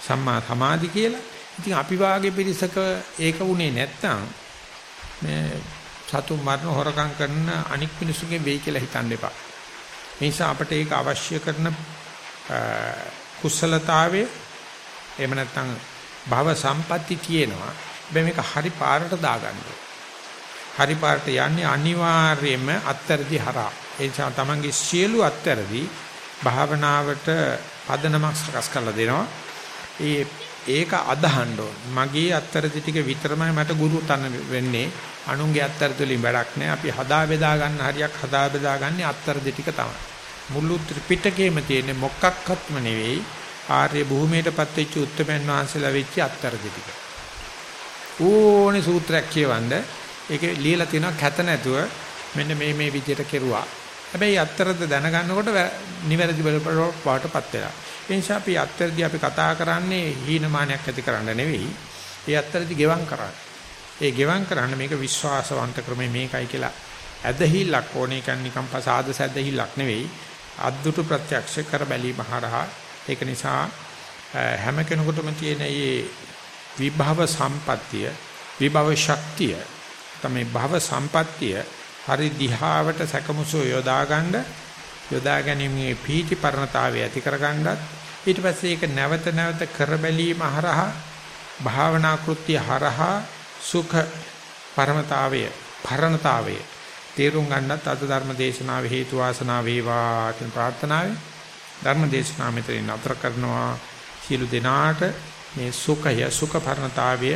සම්මා සමාධි කියලා. ඉතින් අපි වාගේ පිරිසක ඒක උනේ නැත්තම් මේ සතුන් මරණ හොරකම් කරන අනික් මිනිසුන්ගේ වෙයි කියලා හිතන්න එපා. ඒ නිසා අපිට ඒක අවශ්‍ය කරන කුසලතාවය එහෙම නැත්නම් භව සම්පatti තියෙනවා. හැබැයි මේක හරි පාරට දාගන්න හරි පාරට යන්නේ අනිවාර්යයෙන්ම අත්තරදි හරහා. ඒ නිසා තමන්ගේ සියලු අත්තරදි භාවනාවට පදනමක් සකස් කරලා දෙනවා. ඒ ඒක අදහන්න ඕන. මගේ අත්තරදි ටික විතරමයි මට ගුරු තන වෙන්නේ. අනුන්ගේ අත්තරදි වලින් වැඩක් නැහැ. අපි හදා බෙදා ගන්න හරියක් හදා බෙදා ගන්න අත්තරදි ටික තමයි. මුළු ත්‍රිපිටකයේම තියෙන මොකක්වත්ම නෙවෙයි ආර්ය භූමියටපත් වෙච්ච උත්තරමයන් වහන්සේලා වෙච්ච අත්තරදි ටික. ඕනේ සූත්‍රයක් කියවන්න ඒකේ ලියලා තියෙනවා කැත නැතුව මෙන්න මේ මේ විදිහට කෙරුවා. හැබැයි අත්තරද දැනගන්නකොට නිවැරදි බලපෑමකටපත් වෙලා. ඒ නිසා අපි අත්තරදී අපි කතා කරන්නේ හීනමානයක් ඇති කරන්න නෙවෙයි. ඒ අත්තරදී ගෙවම් කරන්න. ඒ ගෙවම් කරන්න මේක විශ්වාසවන්ත ක්‍රමය මේකයි කියලා ඇදහිල්ලක් ඕනේ කියන්නේ නිකම් පසාද සැදහිල්ලක් නෙවෙයි. අද්දුට ප්‍රත්‍යක්ෂ කර බැලීම හරහා ඒක නිසා හැම කෙනෙකුටම තියෙන මේ විභව සම්පත්තිය විභව ශක්තිය තමයි භව සම්පත්තිය හරි දිහාවට සැකමුසෝ යොදා ගන්න යොදා ගැනීමේ පීති පරණතාවය ඇති කරගන්නත් ඊට පස්සේ ඒක නැවත නැවත කර බැලීම හරහා භාවනා කෘත්‍ය හරහා සුඛ පරමතාවය පරණතාවය තේරුම් ගන්නත් අද ධර්ම දේශනාවේ හේතු වාසනා වේවා කියන ප්‍රාර්ථනාවයි ධර්ම දේශනාව මෙතනින් නතර කරනවා. සියලු දෙනාට මේ සුඛය සුඛ පරණතාවය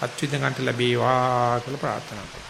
අත්විඳ ගන්නට ලැබේවා කියලා ප්‍රාර්ථනා කරනවා.